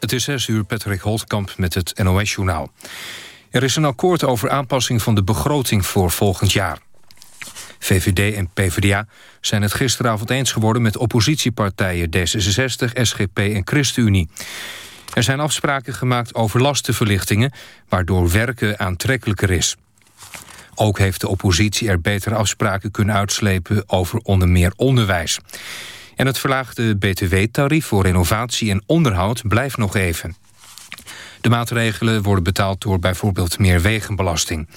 Het is 6 uur, Patrick Holtkamp met het NOS-journaal. Er is een akkoord over aanpassing van de begroting voor volgend jaar. VVD en PvdA zijn het gisteravond eens geworden... met oppositiepartijen D66, SGP en ChristenUnie. Er zijn afspraken gemaakt over lastenverlichtingen... waardoor werken aantrekkelijker is. Ook heeft de oppositie er betere afspraken kunnen uitslepen... over onder meer onderwijs. En het verlaagde btw-tarief voor renovatie en onderhoud blijft nog even. De maatregelen worden betaald door bijvoorbeeld meer wegenbelasting.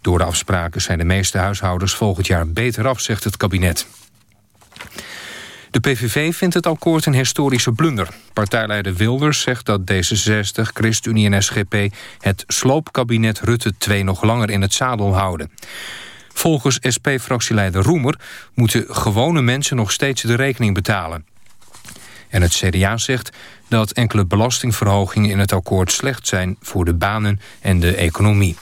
Door de afspraken zijn de meeste huishoudens volgend jaar beter af, zegt het kabinet. De PVV vindt het akkoord een historische blunder. Partijleider Wilders zegt dat D66, ChristenUnie en SGP... het sloopkabinet Rutte 2 nog langer in het zadel houden. Volgens SP-fractieleider Roemer moeten gewone mensen nog steeds de rekening betalen. En het CDA zegt dat enkele belastingverhogingen in het akkoord slecht zijn voor de banen en de economie.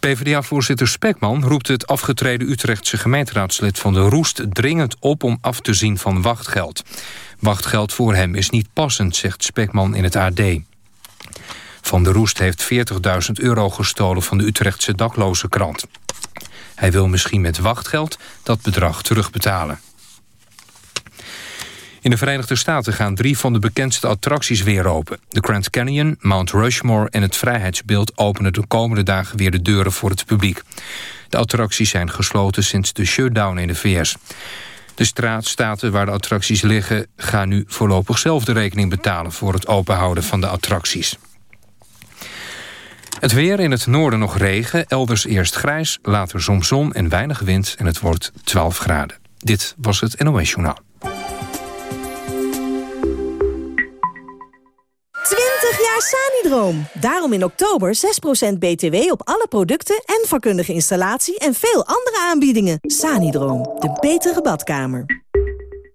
PvdA-voorzitter Spekman roept het afgetreden Utrechtse gemeenteraadslid van de Roest dringend op om af te zien van wachtgeld. Wachtgeld voor hem is niet passend, zegt Spekman in het AD. Van der Roest heeft 40.000 euro gestolen van de Utrechtse dakloze krant. Hij wil misschien met wachtgeld dat bedrag terugbetalen. In de Verenigde Staten gaan drie van de bekendste attracties weer open. De Grand Canyon, Mount Rushmore en het Vrijheidsbeeld... openen de komende dagen weer de deuren voor het publiek. De attracties zijn gesloten sinds de shutdown in de VS. De straatstaten waar de attracties liggen... gaan nu voorlopig zelf de rekening betalen... voor het openhouden van de attracties. Het weer in het noorden nog regen, elders eerst grijs, later soms zon en weinig wind en het wordt 12 graden. Dit was het NOS Journaal. 20 jaar Sanidroom. Daarom in oktober 6% BTW op alle producten en vakkundige installatie en veel andere aanbiedingen. Sanidroom, de betere badkamer.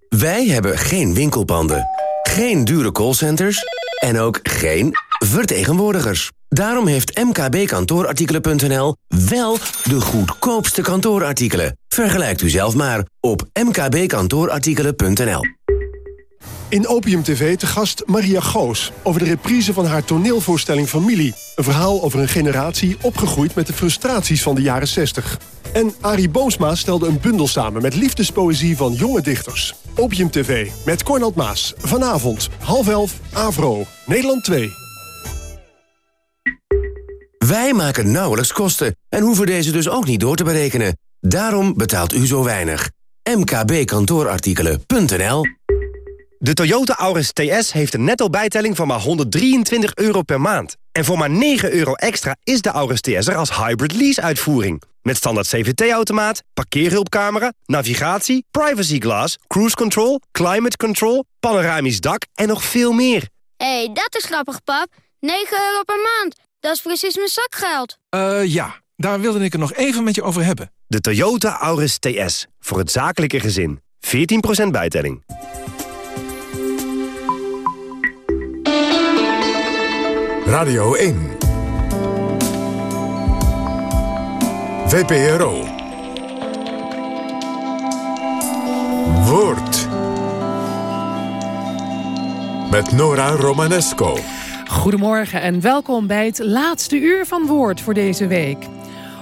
Wij hebben geen winkelpanden, geen dure callcenters en ook geen vertegenwoordigers. Daarom heeft mkbkantoorartikelen.nl wel de goedkoopste kantoorartikelen. Vergelijkt u zelf maar op mkbkantoorartikelen.nl. In Opium TV te gast Maria Goos over de reprise van haar toneelvoorstelling Familie. Een verhaal over een generatie opgegroeid met de frustraties van de jaren 60. En Arie Boomsma stelde een bundel samen met liefdespoëzie van jonge dichters. Opium TV met Cornald Maas. Vanavond, half elf, Avro, Nederland 2. Wij maken nauwelijks kosten en hoeven deze dus ook niet door te berekenen. Daarom betaalt u zo weinig. mkbkantoorartikelen.nl De Toyota Auris TS heeft een netto bijtelling van maar 123 euro per maand. En voor maar 9 euro extra is de Auris TS er als hybrid lease-uitvoering. Met standaard CVT-automaat, parkeerhulpcamera, navigatie, privacy glass, cruise control, climate control, panoramisch dak en nog veel meer. Hé, hey, dat is grappig, pap. 9 euro per maand. Dat is precies mijn zakgeld. Eh, uh, ja. Daar wilde ik het nog even met je over hebben. De Toyota Auris TS. Voor het zakelijke gezin. 14% bijtelling. Radio 1. VPRO. Woord. Met Nora Romanesco. Goedemorgen en welkom bij het laatste uur van Woord voor deze week.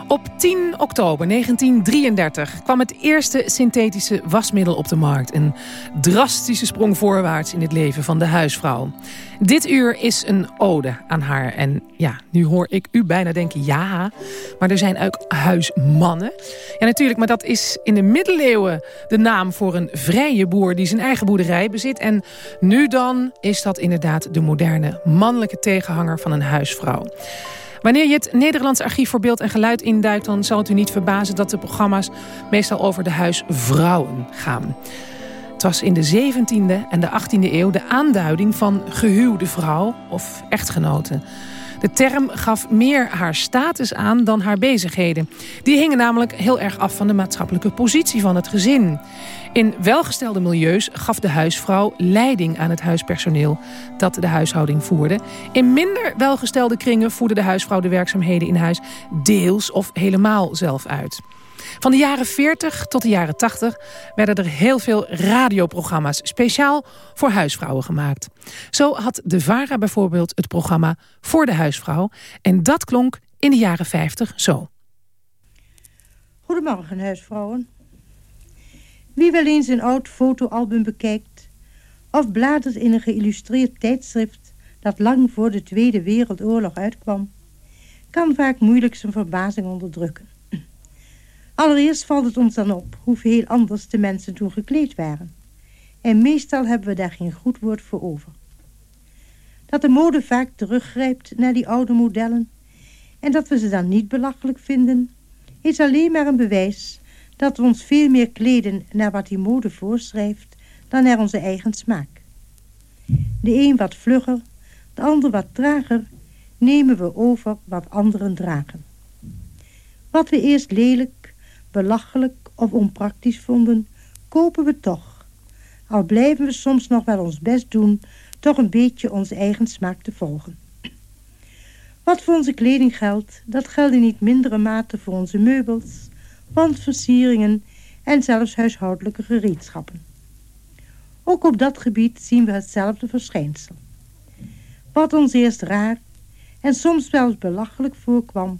Op 10 oktober 1933 kwam het eerste synthetische wasmiddel op de markt. Een drastische sprong voorwaarts in het leven van de huisvrouw. Dit uur is een ode aan haar. En ja, nu hoor ik u bijna denken, ja, maar er zijn ook huismannen. Ja, natuurlijk, maar dat is in de middeleeuwen de naam voor een vrije boer... die zijn eigen boerderij bezit. En nu dan is dat inderdaad de moderne mannelijke tegenhanger van een huisvrouw. Wanneer je het Nederlands Archief voor Beeld en Geluid induikt... dan zal het u niet verbazen dat de programma's meestal over de huisvrouwen gaan. Het was in de 17e en de 18e eeuw de aanduiding van gehuwde vrouw of echtgenote. De term gaf meer haar status aan dan haar bezigheden. Die hingen namelijk heel erg af van de maatschappelijke positie van het gezin. In welgestelde milieus gaf de huisvrouw leiding aan het huispersoneel dat de huishouding voerde. In minder welgestelde kringen voerde de huisvrouw de werkzaamheden in huis deels of helemaal zelf uit. Van de jaren 40 tot de jaren 80 werden er heel veel radioprogramma's speciaal voor huisvrouwen gemaakt. Zo had de VARA bijvoorbeeld het programma Voor de Huisvrouw. En dat klonk in de jaren 50 zo. Goedemorgen, huisvrouwen. Wie wel eens een oud fotoalbum bekijkt... of bladert in een geïllustreerd tijdschrift... dat lang voor de Tweede Wereldoorlog uitkwam... kan vaak moeilijk zijn verbazing onderdrukken. Allereerst valt het ons dan op hoeveel anders de mensen toen gekleed waren. En meestal hebben we daar geen goed woord voor over. Dat de mode vaak teruggrijpt naar die oude modellen... en dat we ze dan niet belachelijk vinden... is alleen maar een bewijs dat we ons veel meer kleden naar wat die mode voorschrijft... dan naar onze eigen smaak. De een wat vlugger, de ander wat trager... nemen we over wat anderen dragen. Wat we eerst lelijk, belachelijk of onpraktisch vonden... kopen we toch. Al blijven we soms nog wel ons best doen... toch een beetje onze eigen smaak te volgen. Wat voor onze kleding geldt, dat geldt in niet mindere mate voor onze meubels, wandversieringen en zelfs huishoudelijke gereedschappen. Ook op dat gebied zien we hetzelfde verschijnsel. Wat ons eerst raar en soms wel belachelijk voorkwam,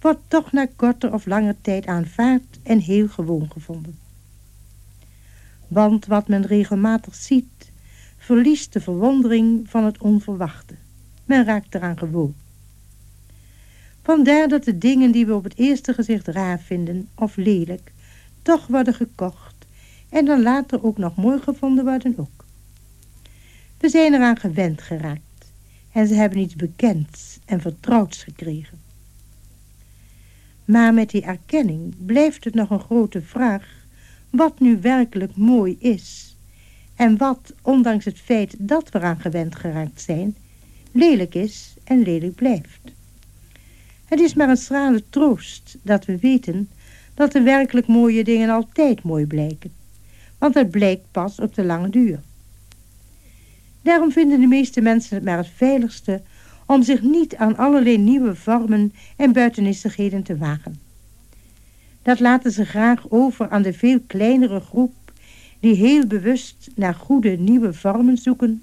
wordt toch na korter of langer tijd aanvaard en heel gewoon gevonden. Want wat men regelmatig ziet, verliest de verwondering van het onverwachte. Men raakt eraan gewoon. Vandaar dat de dingen die we op het eerste gezicht raar vinden of lelijk, toch worden gekocht en dan later ook nog mooi gevonden worden ook. We zijn eraan gewend geraakt en ze hebben iets bekends en vertrouwds gekregen. Maar met die erkenning blijft het nog een grote vraag wat nu werkelijk mooi is en wat, ondanks het feit dat we eraan gewend geraakt zijn, lelijk is en lelijk blijft. Het is maar een schrale troost dat we weten dat de werkelijk mooie dingen altijd mooi blijken. Want het blijkt pas op de lange duur. Daarom vinden de meeste mensen het maar het veiligste om zich niet aan allerlei nieuwe vormen en buitenissigheden te wagen. Dat laten ze graag over aan de veel kleinere groep die heel bewust naar goede nieuwe vormen zoeken.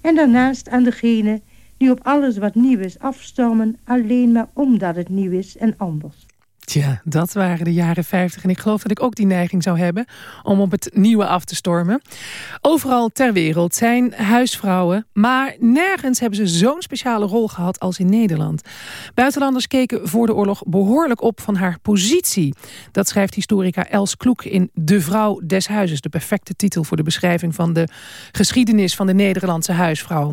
En daarnaast aan degene die op alles wat nieuw is afstormen alleen maar omdat het nieuw is en anders. Tja, dat waren de jaren 50. En ik geloof dat ik ook die neiging zou hebben om op het nieuwe af te stormen. Overal ter wereld zijn huisvrouwen, maar nergens hebben ze zo'n speciale rol gehad als in Nederland. Buitenlanders keken voor de oorlog behoorlijk op van haar positie. Dat schrijft historica Els Kloek in De Vrouw des Huizes. De perfecte titel voor de beschrijving van de geschiedenis van de Nederlandse huisvrouw.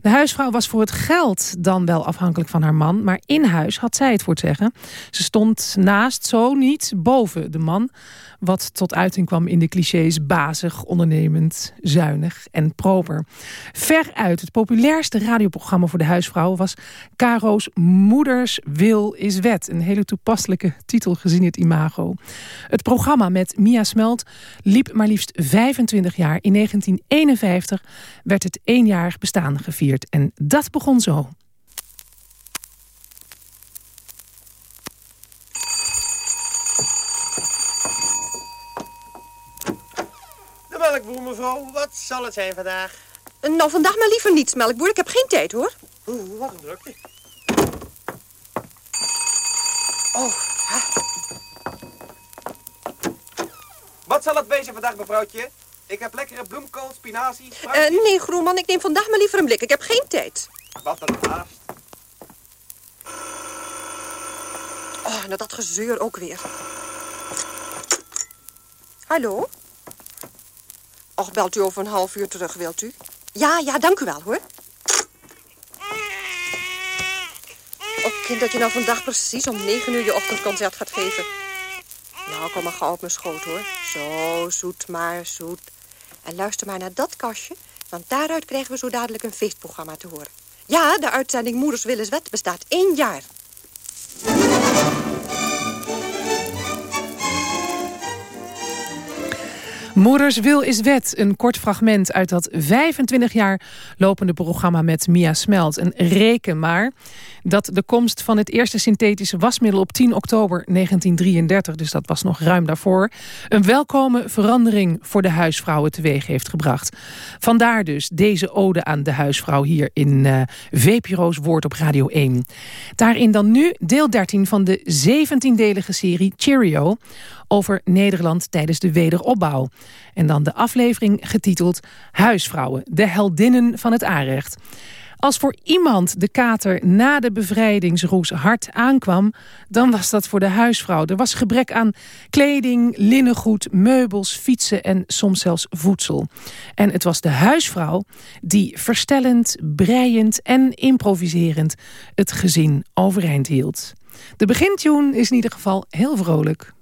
De huisvrouw was voor het geld dan wel afhankelijk van haar man, maar in huis had zij het voor het zeggen. Ze stond naast, zo niet, boven de man. Wat tot uiting kwam in de clichés bazig, ondernemend, zuinig en proper. Veruit het populairste radioprogramma voor de huisvrouw was Caro's Moeders Wil is Wet. Een hele toepasselijke titel gezien het imago. Het programma met Mia Smelt liep maar liefst 25 jaar. In 1951 werd het eenjarig bestaan gevierd. En dat begon zo. Melkboer, mevrouw. Wat zal het zijn vandaag? Nou, vandaag maar liever niets, melkboer. Ik heb geen tijd, hoor. Oeh, wat een drukte. Oh, ha. Wat zal het wezen vandaag, mevrouwtje? Ik heb lekkere bloemkool, spinazie, uh, Nee, Groenman, ik neem vandaag maar liever een blik. Ik heb geen tijd. Wat een haast. Oh, nou dat gezeur ook weer. Hallo? Och, belt u over een half uur terug, wilt u? Ja, ja, dank u wel, hoor. Och, kind, dat je nou vandaag precies om negen uur je ochtendconcert gaat geven. Nou, kom maar gauw op mijn schoot, hoor. Zo, zoet maar, zoet. En luister maar naar dat kastje, want daaruit krijgen we zo dadelijk een feestprogramma te horen. Ja, de uitzending Moeders Willeswet bestaat één jaar. Moeders wil is wet. Een kort fragment uit dat 25 jaar lopende programma met Mia Smelt. En reken maar dat de komst van het eerste synthetische wasmiddel op 10 oktober 1933, dus dat was nog ruim daarvoor, een welkome verandering voor de huisvrouwen teweeg heeft gebracht. Vandaar dus deze ode aan de huisvrouw hier in uh, VPRO's Woord op Radio 1. Daarin dan nu deel 13 van de 17-delige serie Cheerio over Nederland tijdens de wederopbouw. En dan de aflevering getiteld Huisvrouwen, de heldinnen van het aanrecht. Als voor iemand de kater na de bevrijdingsroes hard aankwam... dan was dat voor de huisvrouw. Er was gebrek aan kleding, linnengoed, meubels, fietsen... en soms zelfs voedsel. En het was de huisvrouw die verstellend, breiend en improviserend... het gezin overeind hield. De begintune is in ieder geval heel vrolijk.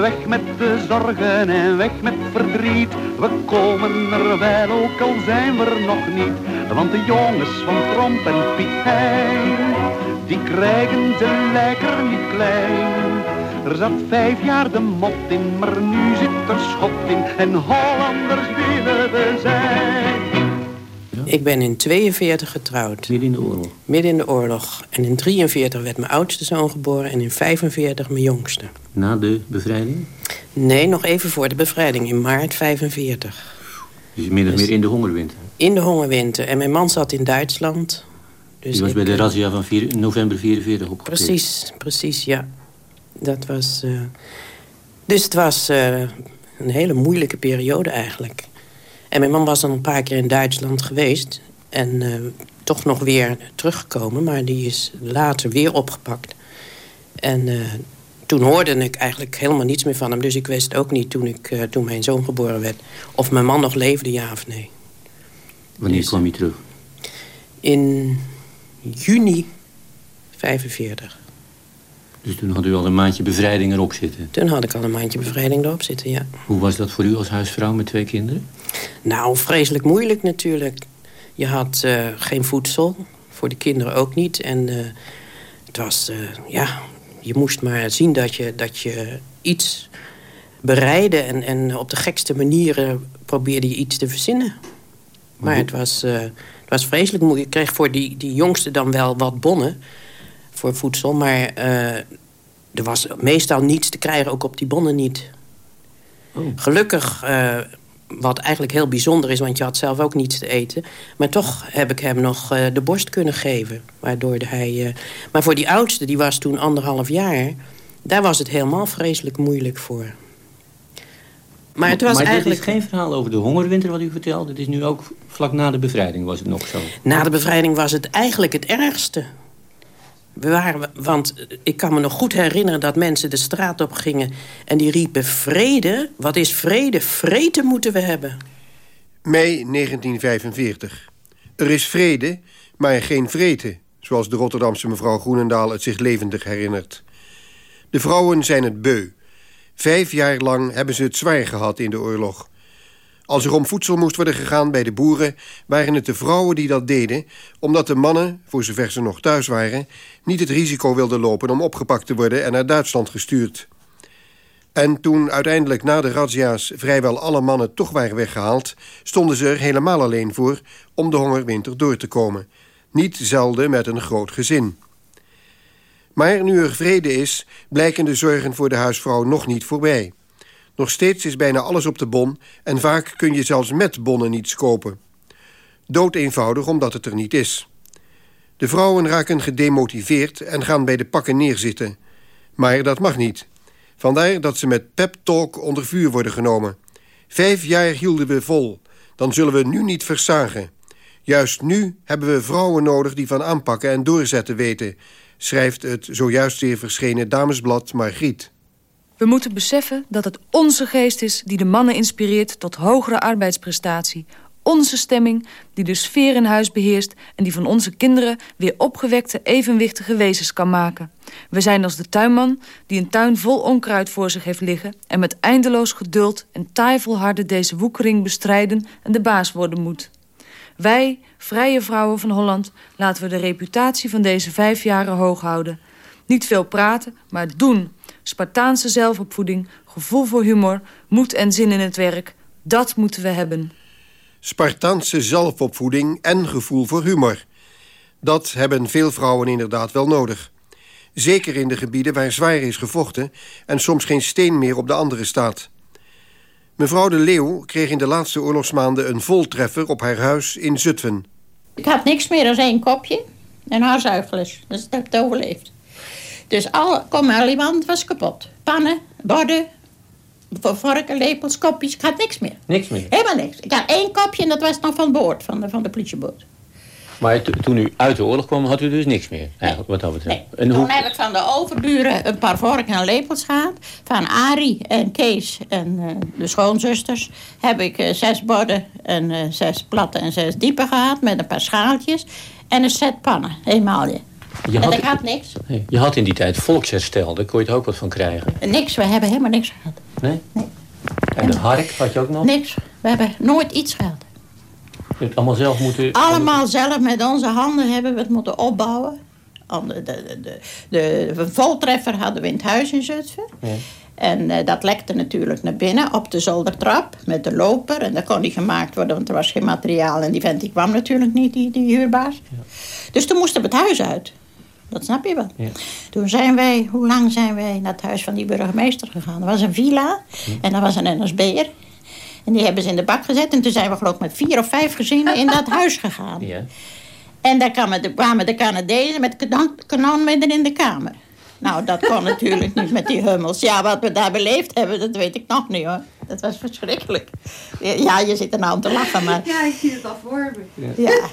Weg met de zorgen en weg met verdriet. We komen er wel, ook al zijn we er nog niet. Want de jongens van Tromp en Piet Hein, die krijgen ze lekker niet klein. Er zat vijf jaar de mot in, maar nu zit er schot in. En Hollanders. Ik ben in 42 getrouwd. Midden in de oorlog? Midden in de oorlog. En in 43 werd mijn oudste zoon geboren en in 45 mijn jongste. Na de bevrijding? Nee, nog even voor de bevrijding, in maart 45. Dus min of meer in de hongerwinter? In de hongerwinter. En mijn man zat in Duitsland. Dus Die was bij de razzia van november 44 opgepakt. Precies, precies, ja. Dat was... Uh... Dus het was uh, een hele moeilijke periode eigenlijk. En mijn man was dan een paar keer in Duitsland geweest. En uh, toch nog weer teruggekomen. Maar die is later weer opgepakt. En uh, toen hoorde ik eigenlijk helemaal niets meer van hem. Dus ik wist ook niet toen, ik, uh, toen mijn zoon geboren werd... of mijn man nog leefde, ja of nee. Wanneer dus, kwam hij terug? In juni 45. Dus toen had u al een maandje bevrijding erop zitten? Toen had ik al een maandje bevrijding erop zitten, ja. Hoe was dat voor u als huisvrouw met twee kinderen? Nou, vreselijk moeilijk natuurlijk. Je had uh, geen voedsel, voor de kinderen ook niet. En uh, het was, uh, ja, je moest maar zien dat je, dat je iets bereidde... En, en op de gekste manieren probeerde je iets te verzinnen. Maar het was, het was vreselijk moeilijk. Je kreeg voor die, die jongste dan wel wat bonnen voor voedsel. Maar er was meestal niets te krijgen, ook op die bonnen niet. Oh. Gelukkig, wat eigenlijk heel bijzonder is... want je had zelf ook niets te eten. Maar toch heb ik hem nog uh, de borst kunnen geven. Waardoor hij... maar voor die oudste, die was toen anderhalf jaar... daar was het helemaal vreselijk moeilijk voor. Maar het was maar eigenlijk... is geen verhaal over de hongerwinter wat u vertelde. Het is nu ook vlak na de bevrijding was het nog zo. Na de bevrijding was het eigenlijk het ergste. We waren, want ik kan me nog goed herinneren dat mensen de straat op gingen... en die riepen vrede. Wat is vrede? Vrede moeten we hebben. Mei 1945. Er is vrede, maar geen vrede... zoals de Rotterdamse mevrouw Groenendaal het zich levendig herinnert. De vrouwen zijn het beu. Vijf jaar lang hebben ze het zwaar gehad in de oorlog. Als er om voedsel moest worden gegaan bij de boeren... waren het de vrouwen die dat deden... omdat de mannen, voor zover ze nog thuis waren... niet het risico wilden lopen om opgepakt te worden... en naar Duitsland gestuurd. En toen uiteindelijk na de razzia's vrijwel alle mannen toch waren weggehaald... stonden ze er helemaal alleen voor om de hongerwinter door te komen. Niet zelden met een groot gezin. Maar nu er vrede is, blijken de zorgen voor de huisvrouw nog niet voorbij... Nog steeds is bijna alles op de bon en vaak kun je zelfs met bonnen niets kopen. Dood eenvoudig omdat het er niet is. De vrouwen raken gedemotiveerd en gaan bij de pakken neerzitten. Maar dat mag niet. Vandaar dat ze met pep talk onder vuur worden genomen. Vijf jaar hielden we vol. Dan zullen we nu niet versagen. Juist nu hebben we vrouwen nodig die van aanpakken en doorzetten weten... schrijft het zojuist weer verschenen damesblad Margriet. We moeten beseffen dat het onze geest is die de mannen inspireert tot hogere arbeidsprestatie, Onze stemming die de sfeer in huis beheerst... en die van onze kinderen weer opgewekte, evenwichtige wezens kan maken. We zijn als de tuinman die een tuin vol onkruid voor zich heeft liggen... en met eindeloos geduld en taai deze woekering bestrijden... en de baas worden moet. Wij, vrije vrouwen van Holland, laten we de reputatie van deze vijf jaren hoog houden. Niet veel praten, maar doen. Spartaanse zelfopvoeding, gevoel voor humor, moed en zin in het werk. Dat moeten we hebben. Spartaanse zelfopvoeding en gevoel voor humor. Dat hebben veel vrouwen inderdaad wel nodig. Zeker in de gebieden waar zwaar is gevochten... en soms geen steen meer op de andere staat. Mevrouw de Leeuw kreeg in de laatste oorlogsmaanden een voltreffer op haar huis in Zutphen. Ik had niks meer dan één kopje en haar zuigeles. Dus dat heb ik overleefd. Dus al, kom iemand was kapot. Pannen, borden, vorken, lepels, kopjes. Ik had niks meer. Niks meer? Helemaal niks. Ik had één kopje en dat was nog van boord, van de, van de politieboot. Maar toen u uit de oorlog kwam, had u dus niks meer, eigenlijk, wat dat betreft. En toen heb ik van de overburen een paar vorken en lepels gehad. Van Arie en Kees en uh, de schoonzusters heb ik uh, zes borden en uh, zes platte en zes diepe gehad. Met een paar schaaltjes en een set pannen, eenmaal. Je en had, ik had niks. Nee, je had in die tijd volksherstel, daar kon je er ook wat van krijgen. Niks, we hebben helemaal niks gehad. Nee? Nee. En de hark had je ook nog? Niks, we hebben nooit iets gehad. Je hebt allemaal zelf moeten... Allemaal zelf met onze handen hebben we het moeten opbouwen. De, de, de, de, voltreffer hadden we in het huis in Zutphen. Ja. En uh, dat lekte natuurlijk naar binnen op de zoldertrap met de loper. En dat kon niet gemaakt worden, want er was geen materiaal. En die vent die kwam natuurlijk niet, die, die huurbaas. Ja. Dus toen moesten we het huis uit. Dat snap je wel. Ja. Toen zijn wij, hoe lang zijn wij naar het huis van die burgemeester gegaan? Er was een villa en er was een NSB'er. En die hebben ze in de bak gezet. En toen zijn we geloof ik met vier of vijf gezinnen in dat huis gegaan. Ja. En daar kwamen de, kwamen de Canadezen met kanon, kanon midden in de kamer. Nou, dat kon natuurlijk niet met die hummels. Ja, wat we daar beleefd hebben, dat weet ik nog niet hoor. Dat was verschrikkelijk. Ja, je zit er nou om te lachen, maar... Ja, ik zie het al voor me. Ja.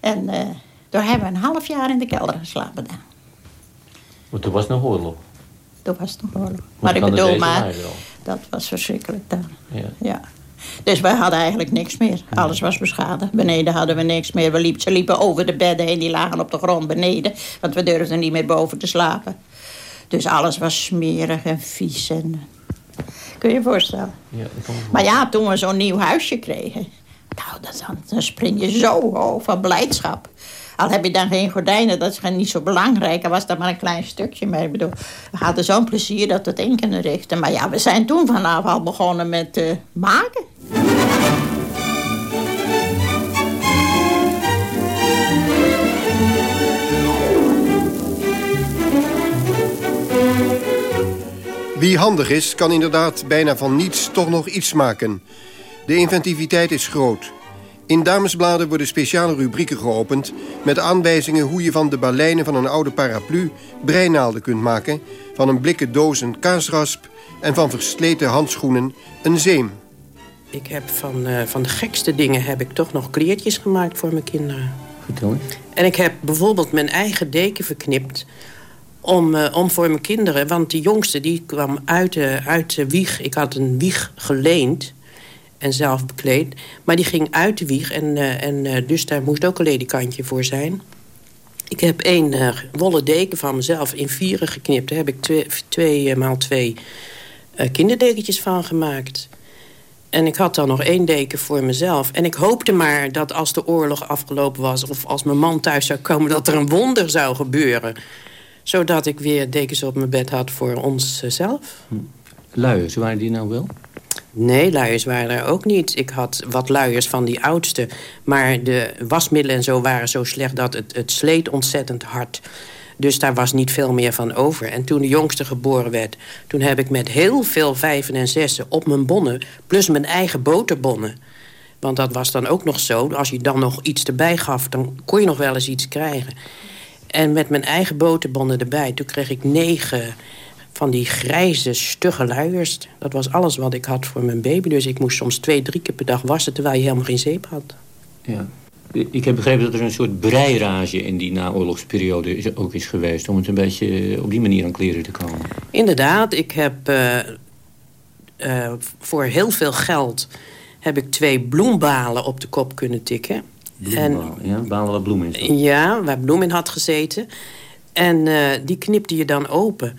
En uh, toen hebben we een half jaar in de kelder geslapen daar. Want toen was nog oorlog? Toen was nog oorlog. Maar, ik bedoel, maar dat was verschrikkelijk daar. Ja. ja. Dus wij hadden eigenlijk niks meer. Alles was beschadigd. Beneden hadden we niks meer. We liepen, ze liepen over de bedden heen. Die lagen op de grond beneden. Want we durfden niet meer boven te slapen. Dus alles was smerig en vies. En... Kun je je voorstellen? Ja, maar ja, toen we zo'n nieuw huisje kregen... Nou, dan, dan spring je zo hoog van blijdschap. Al heb je dan geen gordijnen, dat is niet zo belangrijk. Er was dat maar een klein stukje. Maar ik bedoel, we hadden zo'n plezier dat het in kunnen richten. Maar ja, we zijn toen vanaf al begonnen met uh, maken. Wie handig is, kan inderdaad bijna van niets toch nog iets maken. De inventiviteit is groot. In damesbladen worden speciale rubrieken geopend... met aanwijzingen hoe je van de balijnen van een oude paraplu... breinaalden kunt maken... van een blikken doos een kaasrasp... en van versleten handschoenen een zeem. Ik heb van, uh, van de gekste dingen heb ik toch nog kleertjes gemaakt voor mijn kinderen. Vertel eens. En ik heb bijvoorbeeld mijn eigen deken verknipt... Om, uh, om voor mijn kinderen, want die jongste die kwam uit de, uit de wieg. Ik had een wieg geleend en zelf bekleed. Maar die ging uit de wieg en, uh, en uh, dus daar moest ook een ledikantje voor zijn. Ik heb één uh, wollen deken van mezelf in vieren geknipt. Daar heb ik twee, twee maal twee kinderdekentjes van gemaakt. En ik had dan nog één deken voor mezelf. En ik hoopte maar dat als de oorlog afgelopen was... of als mijn man thuis zou komen, dat er een wonder zou gebeuren. Zodat ik weer dekens op mijn bed had voor onszelf. Hm. Luiers, waren die nou wel? Nee, luiers waren er ook niet. Ik had wat luiers van die oudste. Maar de wasmiddelen en zo waren zo slecht dat het, het sleet ontzettend hard. Dus daar was niet veel meer van over. En toen de jongste geboren werd... toen heb ik met heel veel vijven en zessen op mijn bonnen... plus mijn eigen boterbonnen... want dat was dan ook nog zo. Als je dan nog iets erbij gaf, dan kon je nog wel eens iets krijgen. En met mijn eigen boterbonnen erbij... toen kreeg ik negen van die grijze, stugge luiers. Dat was alles wat ik had voor mijn baby. Dus ik moest soms twee, drie keer per dag wassen... terwijl je helemaal geen zeep had. Ja. Ik heb begrepen dat er een soort breirage in die naoorlogsperiode ook is geweest... om het een beetje op die manier aan kleren te komen. Inderdaad, ik heb uh, uh, voor heel veel geld heb ik twee bloembalen op de kop kunnen tikken. Bloembalen, ja, balen waar bloem in zat. Ja, waar bloem in had gezeten. En eh, die knipte je dan open.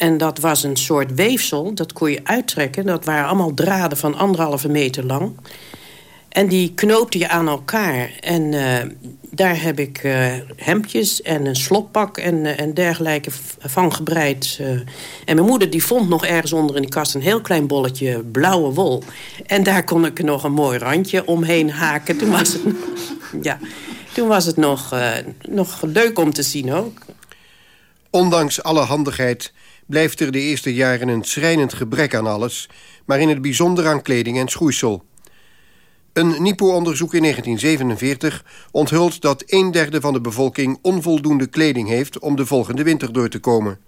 En dat was een soort weefsel, dat kon je uittrekken. Dat waren allemaal draden van anderhalve meter lang. En die knoopte je aan elkaar. En eh, daar heb ik uh, hemdjes en een sloppak en, uh, en dergelijke van gebreid. En mijn moeder die vond nog ergens onder in de kast... een heel klein bolletje blauwe wol. En daar kon ik nog een mooi randje omheen haken. Toen was het, ja, toen was het nog, nog leuk om te zien ook. Ondanks alle handigheid blijft er de eerste jaren een schrijnend gebrek aan alles... maar in het bijzonder aan kleding en schoeisel. Een NIPO-onderzoek in 1947 onthult dat een derde van de bevolking... onvoldoende kleding heeft om de volgende winter door te komen.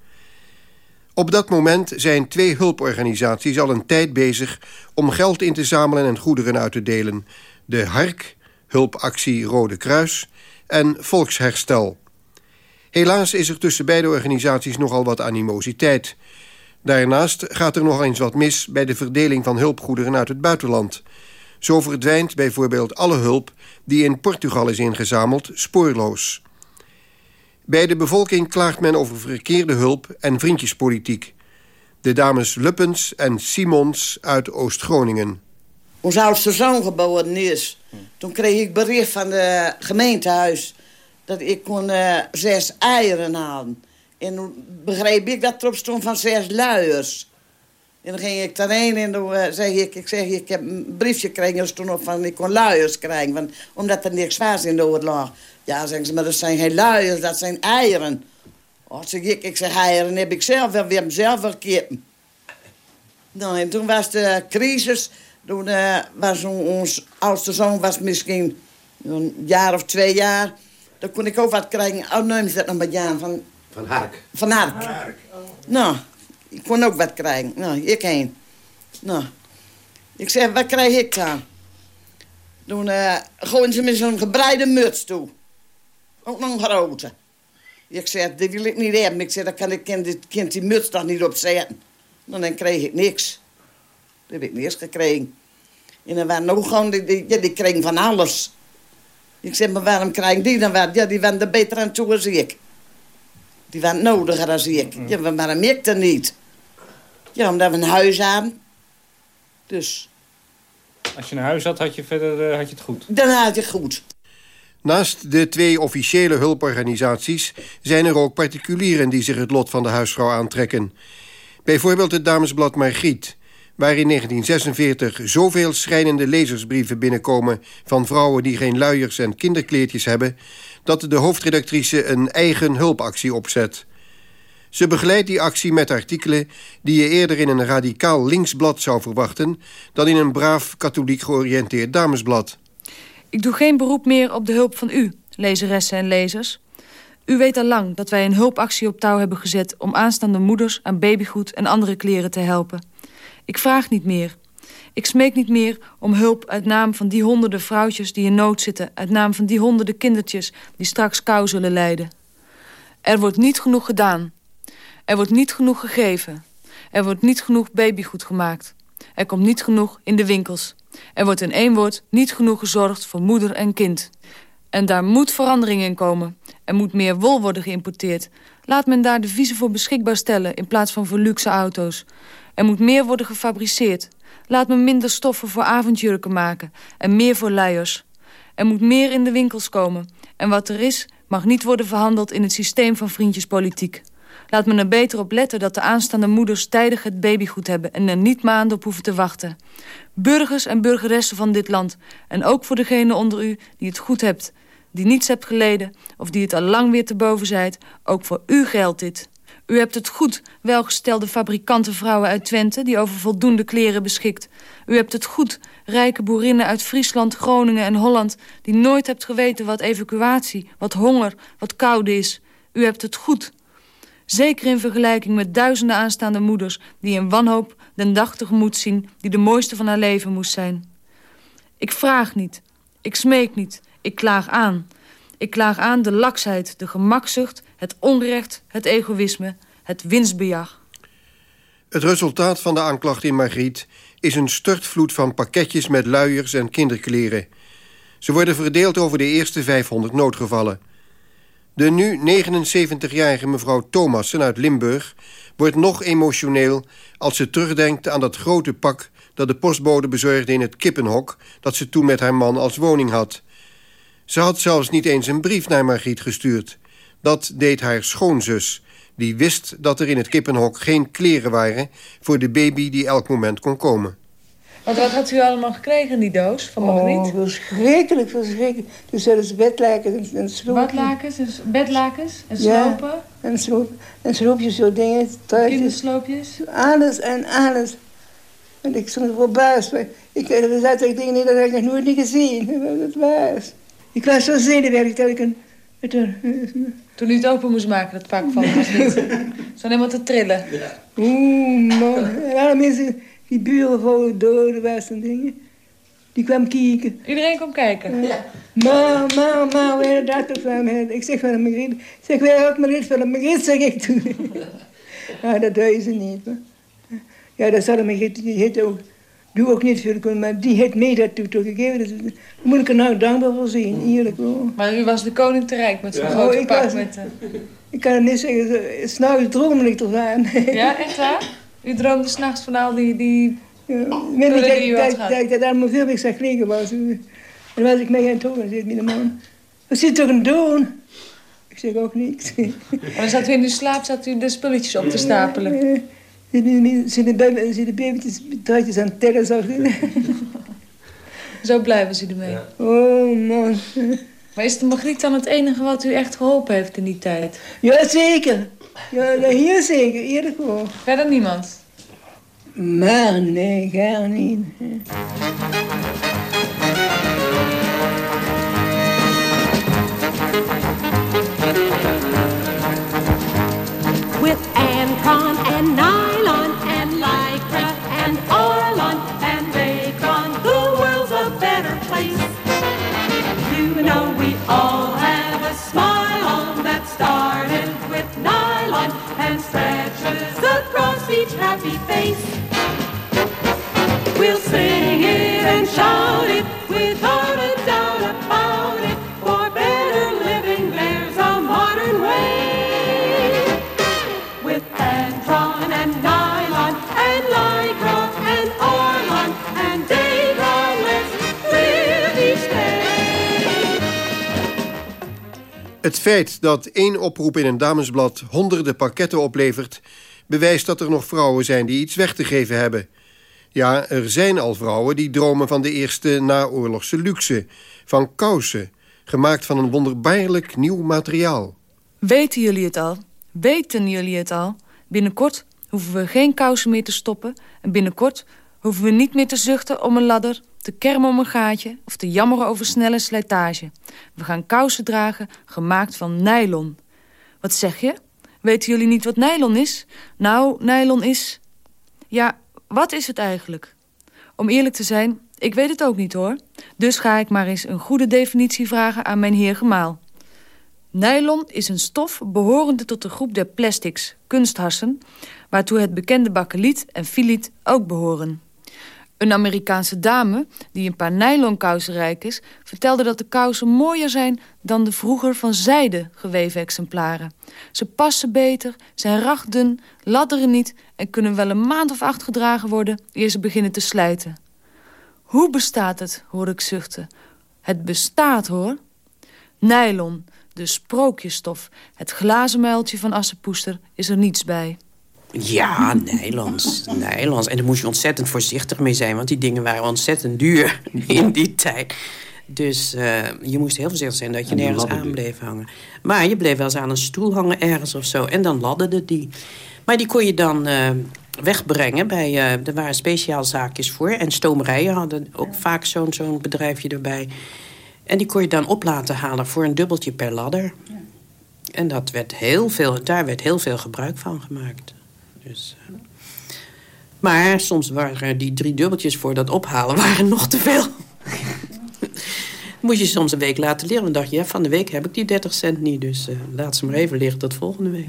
Op dat moment zijn twee hulporganisaties al een tijd bezig... om geld in te zamelen en goederen uit te delen. De HARK, Hulpactie Rode Kruis en Volksherstel... Helaas is er tussen beide organisaties nogal wat animositeit. Daarnaast gaat er nog eens wat mis bij de verdeling van hulpgoederen uit het buitenland. Zo verdwijnt bijvoorbeeld alle hulp die in Portugal is ingezameld spoorloos. Bij de bevolking klaagt men over verkeerde hulp en vriendjespolitiek. De dames Luppens en Simons uit Oost-Groningen. Ons oudste zoon geboren is. Toen kreeg ik bericht van de gemeentehuis dat ik kon uh, zes eieren halen. En toen begreep ik dat erop stond van zes luiers. En dan ging ik daarheen en toen uh, zeg ik, ik, zeg, ik heb een briefje gekregen. Er stond op van ik kon luiers krijgen, want, omdat er niks vaas in de oor lag. Ja, zeggen ze, maar dat zijn geen luiers, dat zijn eieren. Oh, zeg ik, ik zeg, eieren heb ik zelf wel, we hebben zelf wel kippen. Nou, en toen was de crisis, toen uh, was ons oudste zoon was misschien een jaar of twee jaar... Dan kon ik ook wat krijgen. Oh, neem dat nog met Jan van... Van Hark. Van Hark. Nou, ik kon ook wat krijgen. Nou, ik heen. Nou, ik zeg, wat krijg ik dan? Toen uh, gooien ze me zo'n gebreide muts toe. Ook nog een grote. Ik zeg, dit wil ik niet hebben. Ik zeg, dan kan ik kind, kind die muts toch niet opzetten. Nou, dan kreeg ik niks. Dat heb ik niks gekregen. En dan waren ook gewoon, die, die, die kregen van alles. Ik zeg, maar waarom krijgen die dan wat? Ja, die waren er beter aan toe als ik. Die waren nodiger als ik. Ja, maar waarom ik dan niet? Ja, omdat we een huis aan. Dus. Als je een huis had, had je verder uh, had je het goed? Dan had je het goed. Naast de twee officiële hulporganisaties... zijn er ook particulieren die zich het lot van de huisvrouw aantrekken. Bijvoorbeeld het damesblad Margriet waar in 1946 zoveel schrijnende lezersbrieven binnenkomen... van vrouwen die geen luiers en kinderkleedjes hebben... dat de hoofdredactrice een eigen hulpactie opzet. Ze begeleidt die actie met artikelen... die je eerder in een radicaal linksblad zou verwachten... dan in een braaf katholiek georiënteerd damesblad. Ik doe geen beroep meer op de hulp van u, lezeressen en lezers... U weet al lang dat wij een hulpactie op touw hebben gezet... om aanstaande moeders aan babygoed en andere kleren te helpen. Ik vraag niet meer. Ik smeek niet meer om hulp uit naam van die honderden vrouwtjes die in nood zitten... uit naam van die honderden kindertjes die straks kou zullen lijden. Er wordt niet genoeg gedaan. Er wordt niet genoeg gegeven. Er wordt niet genoeg babygoed gemaakt. Er komt niet genoeg in de winkels. Er wordt in één woord niet genoeg gezorgd voor moeder en kind. En daar moet verandering in komen. Er moet meer wol worden geïmporteerd. Laat men daar de visa voor beschikbaar stellen in plaats van voor luxe auto's. Er moet meer worden gefabriceerd. Laat me minder stoffen voor avondjurken maken en meer voor luiers. Er moet meer in de winkels komen. En wat er is, mag niet worden verhandeld in het systeem van vriendjespolitiek. Laat me er beter op letten dat de aanstaande moeders tijdig het babygoed hebben... en er niet maanden op hoeven te wachten. Burgers en burgeressen van dit land. En ook voor degene onder u die het goed hebt. Die niets hebt geleden of die het al lang weer te boven zijt. Ook voor u geldt dit. U hebt het goed, welgestelde fabrikantenvrouwen uit Twente... die over voldoende kleren beschikt. U hebt het goed, rijke boerinnen uit Friesland, Groningen en Holland... die nooit hebt geweten wat evacuatie, wat honger, wat koude is. U hebt het goed. Zeker in vergelijking met duizenden aanstaande moeders... die in wanhoop den dag tegemoet zien... die de mooiste van haar leven moest zijn. Ik vraag niet, ik smeek niet, ik klaag aan... Ik klaag aan de laksheid, de gemakzucht, het onrecht, het egoïsme, het winstbejag. Het resultaat van de aanklacht in Margriet is een stortvloed van pakketjes met luiers en kinderkleren. Ze worden verdeeld over de eerste 500 noodgevallen. De nu 79-jarige mevrouw Thomassen uit Limburg wordt nog emotioneel als ze terugdenkt aan dat grote pak dat de postbode bezorgde in het kippenhok dat ze toen met haar man als woning had. Ze had zelfs niet eens een brief naar Margriet gestuurd. Dat deed haar schoonzus, die wist dat er in het kippenhok geen kleren waren... voor de baby die elk moment kon komen. Want wat had u allemaal gekregen in die doos van Margriet? Oh, verschrikkelijk, verschrikkelijk. Dus er is bedlakens en sloopjes. Badlakens, en s- bedlakens en slopen? Ja, en, sloop, en sloopjes, zo dingen. truitjes. Kindersloopjes? Alles en alles. En ik stond verbaasd. Ik, er zaten dingen in dat heb ik nog nooit niet gezien. Dat was. Ik was zo zenuwachtig dat ik een... een Toen u het open moest maken, dat pak van Margriet. Zo helemaal te trillen. Oeh, man. En alle mensen, die buren vol doden was en dingen. Die kwam kijken. Iedereen kwam kijken? Ja. Ma, ma, ma, waar dat me? Ik zeg van Margriet. Ik zeg, waar ook Margriet van Margriet, zeg ik toen. ja, dat doe ze niet. hoor. Ja, dat zal Margriet, die heeft ook... Doe ook niet veel kunnen, maar die heeft mij dat toe toegegeven. Dus daar moet ik er nou dankbaar voor zijn, eerlijk hoor. Maar u was de koning te rijk met zo'n Ja. grote Oh, ik pak was- met... eh, Ik kan het niet zeggen, zo- s'nachts droomde ik ervan. Ja, echt waar? U droomde s'nachts van al die... die... Ja, ik die dat, had dat, allemaal veel meer zag liggen was. En dan was ik mee aan het horen, zegt mijn man. Wat zit toch een doen? Ik zeg ook niks. En dan zat u in uw slaap zat u de spulletjes op te stapelen. Zitten baby- zitten babytjes, truitjes aan het tellen, zag. Zo blij was u ermee. Oh, man. Maar is de Margriet dan het enige wat u echt geholpen heeft in die tijd? Ja, zeker. Ja, ja, hier zeker, eerlijk hoor. Verder niemand? Maar nee, gar niet. We'll sing it and shout it without a doubt about it. For better living, there's a modern way. With Antron and nylon and lycra and orlon and dacron, let's live each day. Het feit dat één oproep in een damesblad honderden pakketten oplevert... bewijst dat er nog vrouwen zijn die iets weg te geven hebben. Ja, er zijn al vrouwen die dromen van de eerste naoorlogse luxe. Van kousen, gemaakt van een wonderbaarlijk nieuw materiaal. Weten jullie het al? Weten jullie het al? Binnenkort hoeven we geen kousen meer te stoppen... en binnenkort hoeven we niet meer te zuchten om een ladder... te kermen om een gaatje of te jammeren over snelle slijtage. We gaan kousen dragen gemaakt van nylon. Wat zeg je? Weten jullie niet wat nylon is? Nou, nylon is... Ja, wat is het eigenlijk? Om eerlijk te zijn, ik weet het ook niet hoor. Dus ga ik maar eens een goede definitie vragen aan mijn heer gemaal. Nylon is een stof behorende tot de groep der plastics, kunsthassen... waartoe het bekende bakkeliet en filiet ook behoren. Een Amerikaanse dame, die een paar nylonkousen rijk is... vertelde dat de kousen mooier zijn dan de vroeger van zijde geweven exemplaren. Ze passen beter, zijn rachtdun, ladderen niet... en kunnen wel een maand of acht gedragen worden eer ze beginnen te slijten. Hoe bestaat het, hoor ik zuchten. Het bestaat, hoor. Nylon, de sprookjesstof, het glazen muiltje van Assepoester, is er niets bij. Ja, Nederlands. Nederlands. En daar moest je ontzettend voorzichtig mee zijn... want die dingen waren ontzettend duur in die tijd. Dus eh, je moest heel voorzichtig zijn dat je nergens aan bleef hangen. Maar je bleef wel eens aan een stoel hangen ergens of zo. En dan ladderde die. Maar die kon je dan eh, wegbrengen. Bij, eh, er waren speciaal zaakjes voor. En stomerijen hadden ook vaak zo'n zo'n bedrijfje erbij. En die kon je dan op laten halen voor een dubbeltje per ladder. En dat werd heel veel, daar werd heel veel gebruik van gemaakt. Dus. Eh. Maar soms waren die drie dubbeltjes voor dat ophalen waren nog te veel. Moest je soms een week laten leren. Dan dacht je, ja, van de week heb ik die 30 cent niet. Dus eh, laat ze maar even liggen tot volgende week.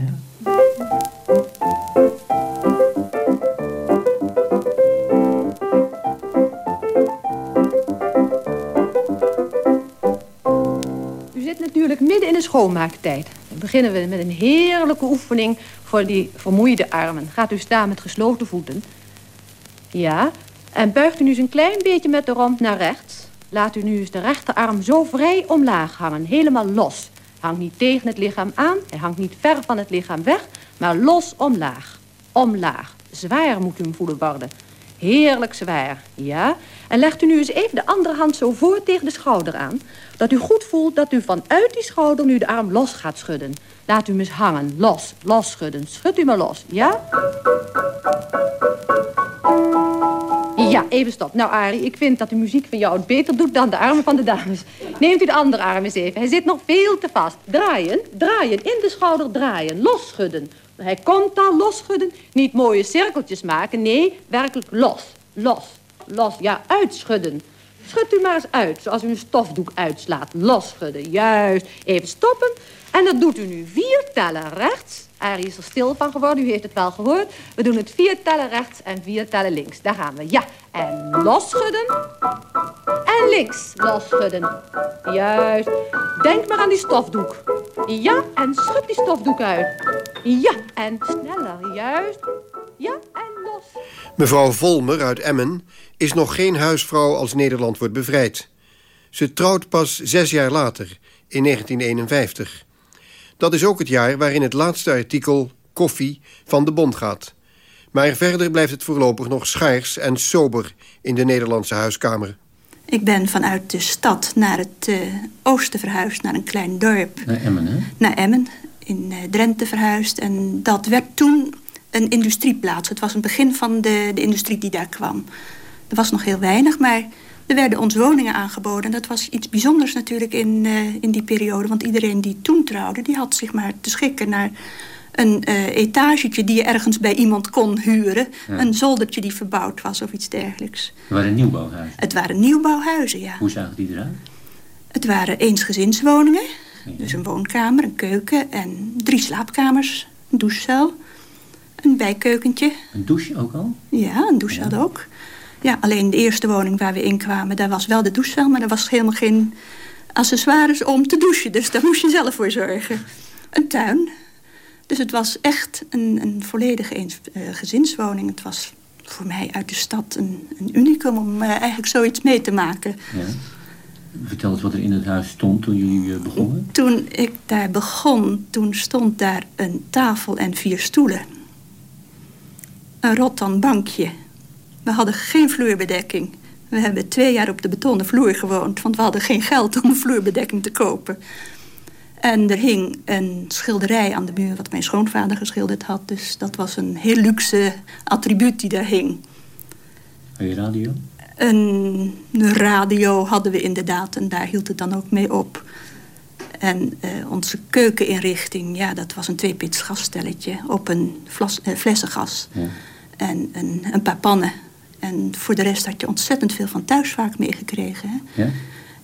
U zit natuurlijk midden in de schoonmaaktijd. Dan beginnen we met een heerlijke oefening voor die vermoeide armen. Gaat u staan met gesloten voeten. Ja, en buigt u nu eens een klein beetje met de romp naar rechts. Laat u nu eens de rechterarm zo vrij omlaag hangen, helemaal los. Hangt niet tegen het lichaam aan, hij hangt niet ver van het lichaam weg, maar los omlaag. Omlaag. Zwaar moet u hem voelen worden. Heerlijk zwaar, ja. En legt u nu eens even de andere hand zo voor tegen de schouder aan. Dat u goed voelt dat u vanuit die schouder nu de arm los gaat schudden. Laat u hem eens hangen. Los, los schudden. Schud u maar los, ja? Ja, even stop. Nou, Arie, ik vind dat de muziek van jou het beter doet dan de armen van de dames. Neemt u de andere arm eens even. Hij zit nog veel te vast. Draaien, draaien, in de schouder draaien, losschudden. Hij komt al losschudden. Niet mooie cirkeltjes maken, nee, werkelijk los, los, los. Ja, uitschudden. Schud u maar eens uit, zoals u een stofdoek uitslaat. Losschudden, juist. Even stoppen. En dat doet u nu vier tellen rechts. Arie is er stil van geworden, u heeft het wel gehoord. We doen het vier tellen rechts en vier tellen links. Daar gaan we, ja. En losschudden. En links losschudden. Juist. Denk maar aan die stofdoek. Ja, en schud die stofdoek uit. Ja, en sneller, juist. Ja, en los. Mevrouw Volmer uit Emmen is nog geen huisvrouw als Nederland wordt bevrijd. Ze trouwt pas zes jaar later, in 1951. Dat is ook het jaar waarin het laatste artikel koffie van de bond gaat. Maar verder blijft het voorlopig nog schaars en sober in de Nederlandse huiskamer. Ik ben vanuit de stad naar het uh, oosten verhuisd, naar een klein dorp. Naar Emmen, hè? Naar Emmen, in uh, Drenthe verhuisd. En dat werd toen een industrieplaats. Het was een begin van de, de industrie die daar kwam. Er was nog heel weinig, maar er werden ons woningen aangeboden. Dat was iets bijzonders natuurlijk in, uh, in die periode. Want iedereen die toen trouwde, die had zich maar te schikken naar een uh, etagetje die je ergens bij iemand kon huren. Ja. Een zoldertje die verbouwd was of iets dergelijks. Het waren nieuwbouwhuizen. Het waren nieuwbouwhuizen, ja. Hoe zagen die eruit? Het waren eensgezinswoningen. Dus een woonkamer, een keuken en drie slaapkamers. Een douchecel, een bijkeukentje. Een douche ook al? Ja, een douchecel ook. Ja, alleen de eerste woning waar we in kwamen, daar was wel de douchecel... maar er was helemaal geen accessoires om te douchen. Dus daar moest je zelf voor zorgen. Een tuin. Dus het was echt een, een volledige eens, uh, gezinswoning. Het was voor mij uit de stad een, een unicum om uh, eigenlijk zoiets mee te maken. Ja. Vertel eens wat er in het huis stond toen jullie uh, begonnen. Toen ik daar begon, toen stond daar een tafel en vier stoelen. Een rottan bankje. We hadden geen vloerbedekking. We hebben twee jaar op de betonnen vloer gewoond... want we hadden geen geld om een vloerbedekking te kopen. En er hing een schilderij aan de muur... wat mijn schoonvader geschilderd had. Dus dat was een heel luxe attribuut die daar hing. Had je radio? Een radio hadden we inderdaad en daar hield het dan ook mee op. En uh, onze keukeninrichting, ja, dat was een tweepits gasstelletje... op een flas, uh, flessengas. Ja. En een, een paar pannen. En voor de rest had je ontzettend veel van thuis vaak meegekregen. Hè? Ja?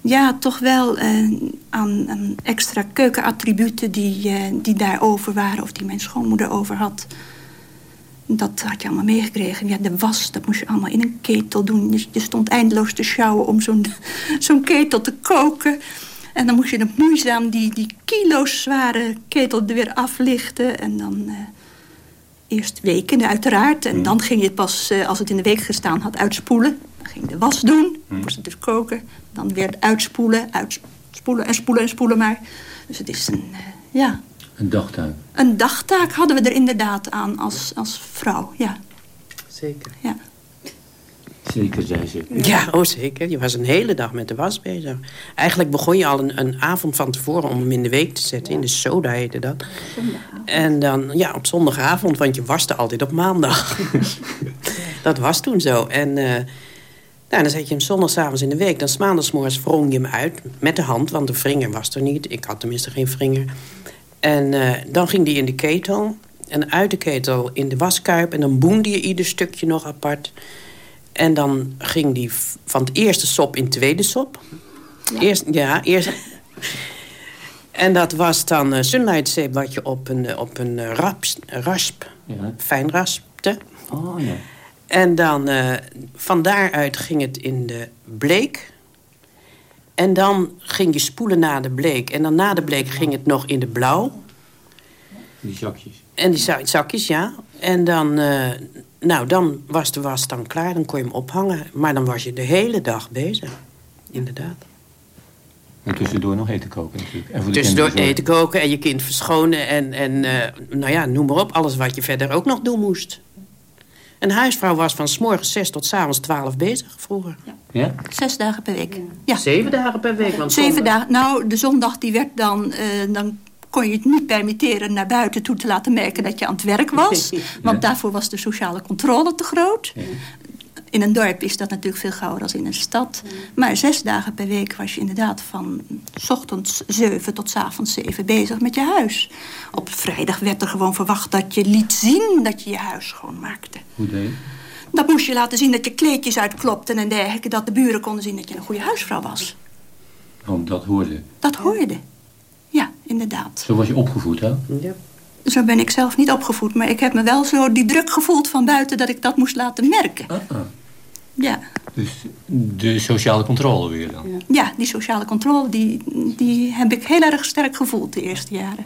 Ja, toch wel uh, aan, aan, extra keukenattributen die, uh, die daarover waren... of die mijn schoonmoeder over had. Dat had je allemaal meegekregen. Ja, de was, dat moest je allemaal in een ketel doen. Dus je stond eindeloos te sjouwen om zo'n zo'n ketel te koken. En dan moest je dan moeizaam die, die kilo's zware ketel er weer aflichten. En dan... Uh, eerst weken, uiteraard. En dan ging je het pas, uh, als het in de week gestaan had, uitspoelen. Dan ging je de was doen, dan moest het dus koken. Dan weer uitspoelen, uitspoelen en spoelen en spoelen maar. Dus het is een, uh, ja... Een dagtaak? Een dagtaak hadden we er inderdaad aan als, als vrouw, ja. Zeker. Ja. Zeker, zei ze. Ja, oh zeker. Je was een hele dag met de was bezig. Eigenlijk begon je al een, een avond van tevoren om hem in de week te zetten. In de soda heette dat. En dan, ja, op zondagavond, want je waste altijd op maandag. dat was toen zo. En uh, nou, dan zet je hem zondagavond in de week. Dan maandagsmorgens wrong je hem uit met de hand, want de vringer was er niet. Ik had tenminste geen vringer. En uh, dan ging die in de ketel. En uit de ketel in de waskuip. En dan boende je ieder stukje nog apart. En dan ging die van het eerste sop in het tweede sop. Ja. Eerst, ja, eerst... en dat was dan uh, sunlightzeep wat je op een, op een raps, rasp, ja. fijn raspte. Oh, ja. En dan uh, van daaruit ging het in de bleek. En dan ging je spoelen na de bleek. En dan na de bleek ging het nog in de blauw. Die zakjes. En die za- zakjes, ja. En dan, eh, nou, dan was de was dan klaar. Dan kon je hem ophangen. Maar dan was je de hele dag bezig. Inderdaad. En tussendoor nog eten koken natuurlijk. En voor Tussendoor eten koken en je kind verschonen. En, en eh, nou ja, noem maar op. Alles wat je verder ook nog doen moest. Een huisvrouw was van 's morgens 6 tot 's avonds 12 bezig vroeger. Ja? Zes dagen per week. Ja. Zeven dagen per week. Want Zeven zondag- dagen. Nou, de zondag die werd dan, eh, dan kon je het niet permitteren naar buiten toe te laten merken dat je aan het werk was. Want daarvoor was de sociale controle te groot. In een dorp is dat natuurlijk veel gauwer dan in een stad. Maar zes dagen per week was je inderdaad van ochtends zeven tot avonds zeven bezig met je huis. Op vrijdag werd er gewoon verwacht dat je liet zien dat je je huis schoonmaakte. Hoe deed? Dat moest je laten zien dat je kleedjes uitklopte en dergelijke. Dat de buren konden zien dat je een goede huisvrouw was. Want dat hoorde. Dat hoorde. Ja, inderdaad. Zo was je opgevoed, hè? Ja. Zo ben ik zelf niet opgevoed, maar ik heb me wel zo die druk gevoeld van buiten dat ik dat moest laten merken. Ja, Dus de sociale controle weer dan. ja die sociale controle die, die heb ik heel erg sterk gevoeld de eerste jaren.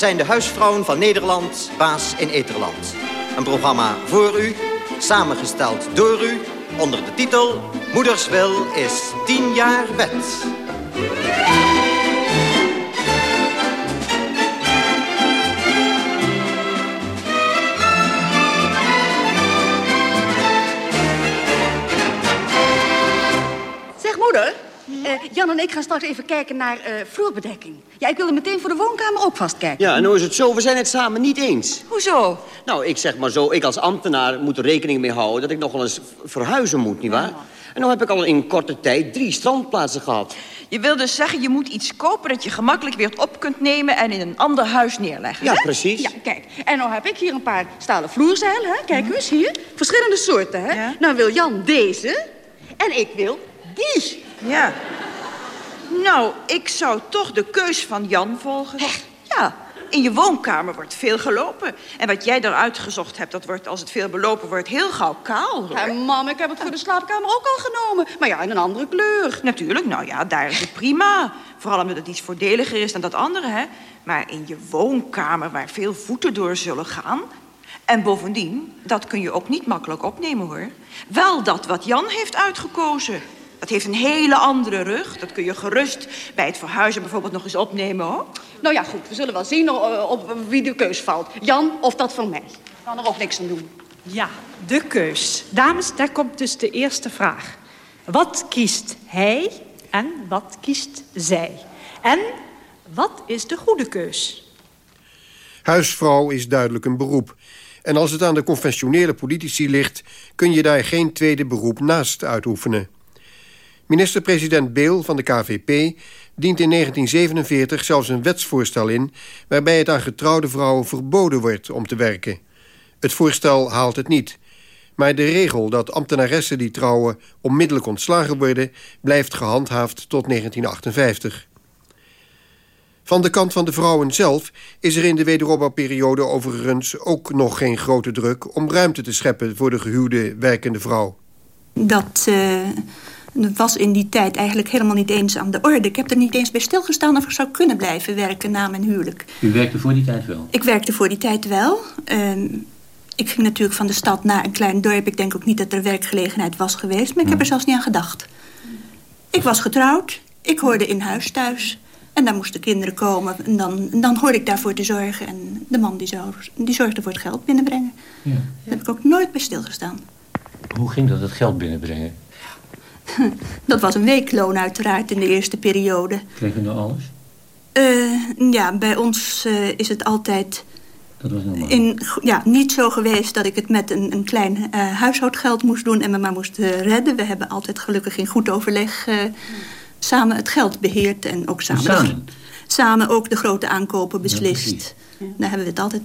Zijn de huisvrouwen van Nederland baas in Eterland. Een programma voor u, samengesteld door u, onder de titel Moederswil is 10 jaar wet. Jan en ik gaan straks even kijken naar eh, vloerbedekking. Ja, ik wilde meteen voor de woonkamer ook vast kijken. Ja, en nou is het zo, we zijn het samen niet eens. Hoezo? Nou, ik zeg maar zo, ik als ambtenaar moet er rekening mee houden... dat ik nog wel eens verhuizen moet, nietwaar? En nou heb ik al in korte tijd drie strandplaatsen gehad. Je wil dus zeggen, je moet iets kopen dat je gemakkelijk weer op kunt nemen... en in een ander huis neerleggen, Ja, hè? precies. Ja, kijk. En nou heb ik hier een paar stalen vloerzeilen, hè? Kijk eens hier. Verschillende soorten, hè? Nou wil Jan deze en ik wil die. Ja. Nou, ik zou toch de keus van Jan volgen. Ja, in je woonkamer wordt veel gelopen. En wat jij eruit gezocht hebt, dat wordt, als het veel belopen wordt, heel gauw kaal. Hoor. Ja, mam, ik heb het voor de slaapkamer ook al genomen. Maar ja, in een andere kleur. Natuurlijk, nou ja, daar is het prima. Vooral omdat het iets voordeliger is dan dat andere, hè. Maar in je woonkamer, waar veel voeten door zullen gaan... en bovendien, dat kun je ook niet makkelijk opnemen, hoor. Wel dat wat Jan heeft uitgekozen. Dat heeft een hele andere rug. Dat kun je gerust bij het verhuizen bijvoorbeeld nog eens opnemen, hoor. Nou ja, goed. We zullen wel zien eh, op wie de keus valt. Jan of dat van mij. Ik kan er ook niks aan doen. Ja, de keus. Dames, daar komt dus de eerste vraag. Wat kiest hij en wat kiest zij? En wat is de goede keus? Huisvrouw is duidelijk een beroep. En als het aan de conventionele politici ligt... kun je daar geen tweede beroep naast uitoefenen. Minister-president Beel van de KVP dient in 1947 zelfs een wetsvoorstel in... waarbij het aan getrouwde vrouwen verboden wordt om te werken. Het voorstel haalt het niet. Maar de regel dat ambtenaressen die trouwen onmiddellijk ontslagen worden... blijft gehandhaafd tot 1958. Van de kant van de vrouwen zelf is er in de wederopbouwperiode overigens ook nog geen grote druk om ruimte te scheppen voor de gehuwde werkende vrouw. Dat eh, was in die tijd eigenlijk helemaal niet eens aan de orde. Ik heb er niet eens bij stilgestaan of ik zou kunnen blijven werken na mijn huwelijk. U werkte voor die tijd wel? Ik werkte voor die tijd wel. Ehm, ik ging natuurlijk van de stad naar een klein dorp. Ik denk ook niet dat er werkgelegenheid was geweest. Maar ik heb er zelfs niet aan gedacht. Ik was getrouwd. Ik hoorde in huis thuis. En dan moesten kinderen komen. En dan, dan hoorde ik daarvoor te zorgen. En de man die, zou, die zorgde voor het geld binnenbrengen. Ja. Daar heb ik ook nooit bij stilgestaan. Hoe ging dat, het geld binnenbrengen? Dat was een weekloon uiteraard in de eerste periode. Kreeg u nou alles? Eh, ja, bij ons eh, is het altijd Dat was normaal. in, ja, niet zo geweest dat ik het met een, een klein eh, huishoudgeld moest doen en me maar moest redden. We hebben altijd gelukkig in goed overleg samen het geld beheerd en ook samen. Samen? samen ook de grote aankopen beslist. daar hebben we het altijd,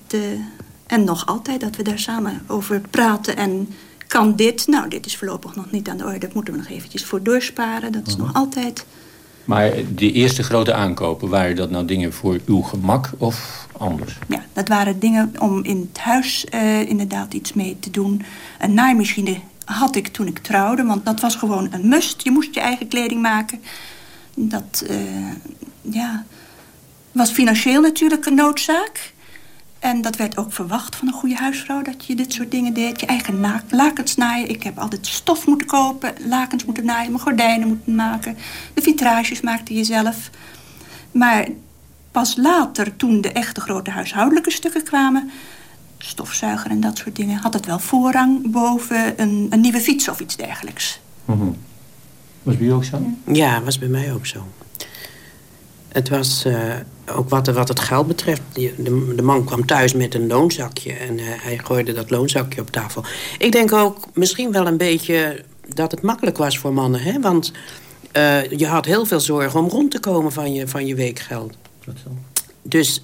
en nog altijd, dat we daar samen over praten. En kan dit? Nou, dit is voorlopig nog niet aan de orde. Dat moeten we nog eventjes voor doorsparen. Dat is nog altijd... Maar de eerste grote aankopen, waren dat nou dingen voor uw gemak of anders? Ja, dat waren dingen om in het huis eh, inderdaad iets mee te doen. Een naaimachine had ik toen ik trouwde, want dat was gewoon een must. Je moest je eigen kleding maken. Dat uh, ja, was financieel natuurlijk een noodzaak. En dat werd ook verwacht van een goede huisvrouw, dat je dit soort dingen deed. Je eigen lakens naaien. Ik heb altijd stof moeten kopen, lakens moeten naaien, mijn gordijnen moeten maken. De vitrages maakte je zelf. Maar pas later, toen de echte grote huishoudelijke stukken kwamen... stofzuiger en dat soort dingen... had het wel voorrang boven een, een nieuwe fiets of iets dergelijks. Mm Was bij u ook zo? Ja, was bij mij ook zo. Het was uh, ook wat, wat het geld betreft. De, de, man kwam thuis met een loonzakje en uh, hij gooide dat loonzakje op tafel. Ik denk ook misschien wel een beetje dat het makkelijk was voor mannen. Hè? Want uh, je had heel veel zorgen om rond te komen van je, van je weekgeld. Dat zo. Dus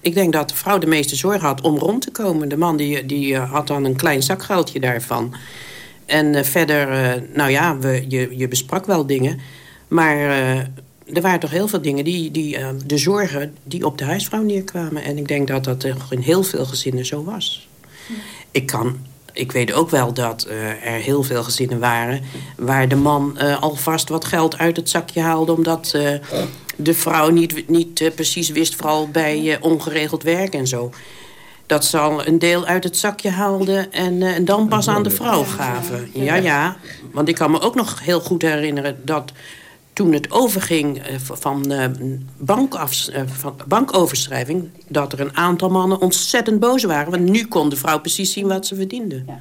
ik denk dat de vrouw de meeste zorg had om rond te komen. De man die, die had dan een klein zakgeldje daarvan. En verder, nou ja, we, je, je besprak wel dingen. Maar er waren toch heel veel dingen, die, die, uh, de zorgen die op de huisvrouw neerkwamen. En ik denk dat dat in heel veel gezinnen zo was. Ik, kan, ik weet ook wel dat uh, er heel veel gezinnen waren... waar de man uh, alvast wat geld uit het zakje haalde... omdat de vrouw niet, niet precies wist, vooral bij ongeregeld werk en zo... dat ze al een deel uit het zakje haalden en, en dan pas aan de vrouw gaven. Ja, ja, want ik kan me ook nog heel goed herinneren... dat toen het overging eh, van, bankaf, uh, van bankoverschrijving... dat er een aantal mannen ontzettend boos waren. Want nu kon de vrouw precies zien wat ze verdiende. Ja.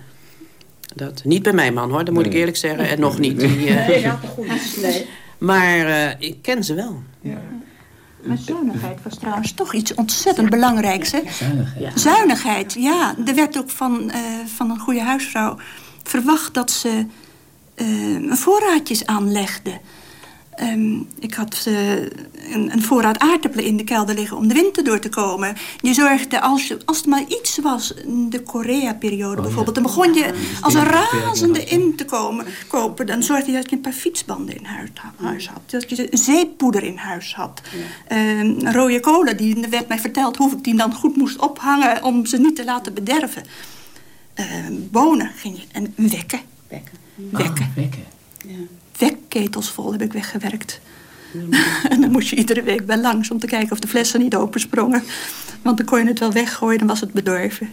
Dat, niet bij mijn man, hoor. Dat moet ik eerlijk zeggen. En nog niet. Die, nee, goed. Nee. Maar ik ken ze wel. Ja. Maar zuinigheid was trouwens toch iets ontzettend belangrijks. Hè? Zuinigheid. Ja. Zuinigheid, ja. Er werd ook van, van een goede huisvrouw verwacht dat ze voorraadjes aanlegde... Um, ik had uh, een, een, voorraad aardappelen in de kelder liggen om de winter door te komen. Je zorgde, als, je, als er maar iets was, de Korea-periode oh, bijvoorbeeld... dan begon je als een razende in te komen, kopen. Dan zorgde je dat je een paar fietsbanden in huis, had. Dat je zeepoeder in huis had. Ja. Um, rode cola, die werd mij verteld hoe ik die dan goed moest ophangen... om ze niet te laten bederven. Uh, bonen ging je, en wekken. Wekken. Wekken. Oh, wekken. Ja wekketels vol heb ik weggewerkt. en dan moest je iedere week bij langs om te kijken of de flessen niet opensprongen. Want dan kon je het wel weggooien, dan was het bedorven.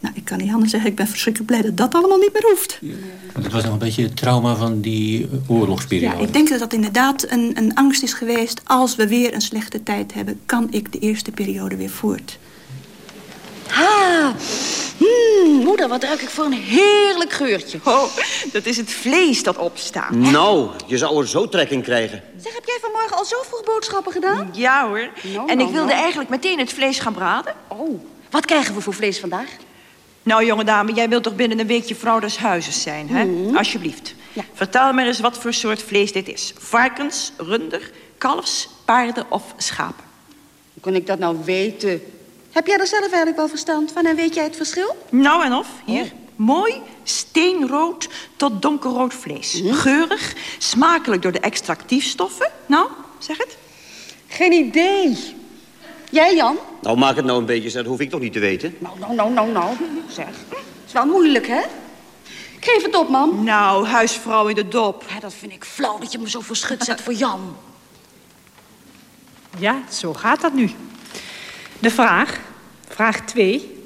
Nou, ik kan niet anders zeggen, ik ben verschrikkelijk blij dat dat allemaal niet meer hoeft. Ja. Het was nog een beetje het trauma van die oorlogsperiode. Ja, ik denk dat dat inderdaad een, een angst is geweest. Als we weer een slechte tijd hebben, kan ik de eerste periode weer voort. Ha! Hmm, moeder, wat ruik ik voor een heerlijk geurtje. Oh, dat is het vlees dat opstaat. Nou, je zou er zo trek in krijgen. Zeg, heb jij vanmorgen al zo vroeg boodschappen gedaan? Ja hoor. Nou, en nou, ik wilde nou. eigenlijk meteen het vlees gaan braden. Oh, wat krijgen we voor vlees vandaag? Nou, jonge dame, jij wilt toch binnen een weekje vrouw des huizes zijn, hè? Mhm. Alsjeblieft. Vertel me eens wat voor soort vlees dit is. Varkens, runder, kalfs, paarden of schapen? Hoe kan ik dat nou weten? Heb jij er zelf eigenlijk wel verstand van en weet jij het verschil? Nou en of, hier. Mooi, steenrood tot donkerrood vlees. Geurig, smakelijk door de extractiefstoffen. Nou, zeg het. Geen idee. Jij, Jan? Nou, maak het nou een beetje, dat hoef ik toch niet te weten. Nou, nou, nou, nou, nou. Zeg. is wel moeilijk, hè? Geef het op, mam. Nou, huisvrouw in de dop. Ja, dat vind ik flauw dat je me zo voor schut zet voor Jan. Ja, zo gaat dat nu. De vraag, vraag 2.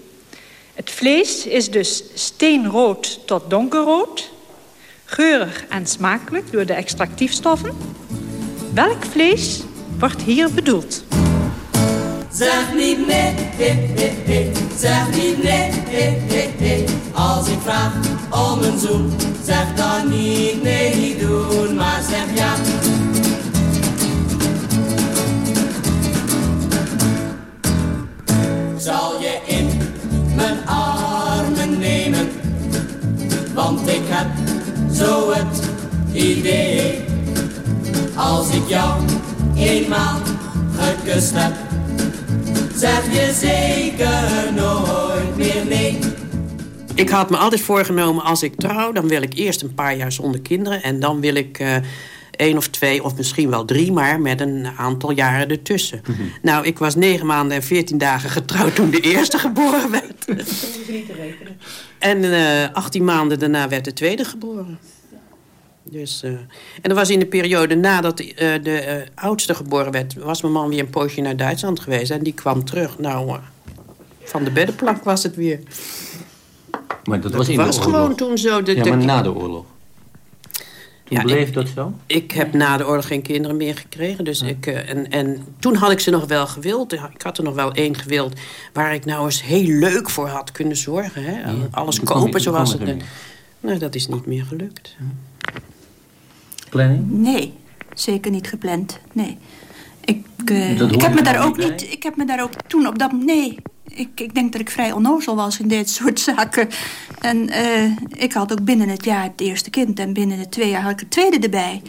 Het vlees is dus steenrood tot donkerrood. Geurig en smakelijk door de extractiefstoffen. Welk vlees wordt hier bedoeld? Zeg niet nee, he, he, he. zeg niet nee. Als ik vraag om een zoen, zeg dan niet nee, doen, maar zeg ja. Zal je in mijn armen nemen, want ik heb zo het idee. Als ik jou eenmaal gekust heb. Zeg je zeker nooit meer nee. Ik had me altijd voorgenomen, als ik trouw... dan wil ik eerst een paar jaar zonder kinderen... en dan wil ik uh, één of twee of misschien wel drie... maar met een aantal jaren ertussen. Nou, ik was negen maanden en veertien dagen getrouwd... toen de eerste geboren werd. Dat niet te rekenen. En uh, 18 maanden daarna werd de tweede geboren. Dus, uh, en dat was in de periode nadat uh, de uh, oudste geboren werd... was mijn man weer een poosje naar Duitsland geweest. En die kwam terug. Nou, van de beddenplank was het weer. Maar dat, Dat was in was de gewoon oorlog. toen zo. De, ja, de- maar na de oorlog. Toen Ja, bleef ik- dat zo? Ik heb na de oorlog geen kinderen meer gekregen. Dus ik, eh, en, en toen had ik ze nog wel gewild. Ik had er nog wel één gewild waar ik nou eens heel leuk voor had kunnen zorgen. Hè? Alles je- kopen zoals het... het Nou, dat is niet meer gelukt. Planning? Nee, zeker niet gepland. Nee. Ik, eh, ik, heb me er daar ook niet, ik heb me daar ook toen op dat... Nee, ik, ik denk dat ik vrij onnozel was in dit soort zaken. En eh, ik had ook binnen het jaar het eerste kind. En binnen de twee jaar had ik het tweede erbij.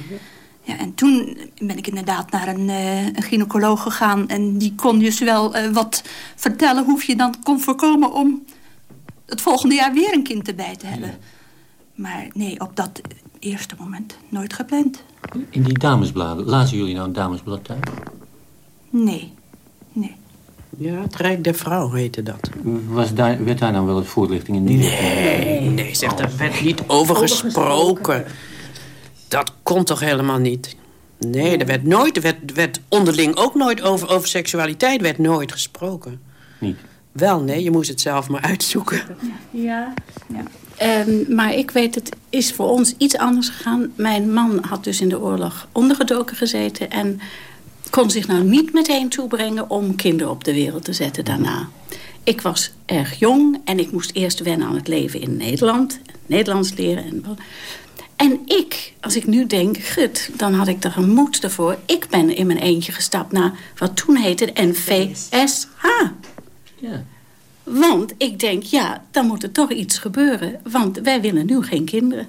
Ja, en toen ben ik inderdaad naar een, eh, een gynaecoloog gegaan. En die kon dus wel eh, wat vertellen hoe je dan kon voorkomen... om het volgende jaar weer een kind erbij te hebben. Maar nee, op dat eerste moment nooit gepland. In die damesbladen. Lazen jullie nou een damesblad thuis? Nee. Ja, het Rijk der Vrouw heette dat. Was daar, werd daar nou wel eens voorlichting in neergelegd? Nee, nee, zeg, daar werd niet over gesproken. Dat kon toch helemaal niet? Nee, er werd nooit, er werd, er werd onderling ook nooit over, over seksualiteit werd nooit gesproken. Niet? Wel, nee, je moest het zelf maar uitzoeken. Ja. Ehm, maar ik weet, het is voor ons iets anders gegaan. Mijn man had dus in de oorlog ondergedoken gezeten... en kon zich nou niet meteen toebrengen om kinderen op de wereld te zetten daarna. Ik was erg jong en ik moest eerst wennen aan het leven in Nederland. Nederlands leren. En, en ik, als ik nu denk, gut, dan had ik er een moed ervoor. Ik ben in mijn eentje gestapt naar wat toen heette de NVSH. Ja. Want ik denk, ja, dan moet er toch iets gebeuren. Want wij willen nu geen kinderen.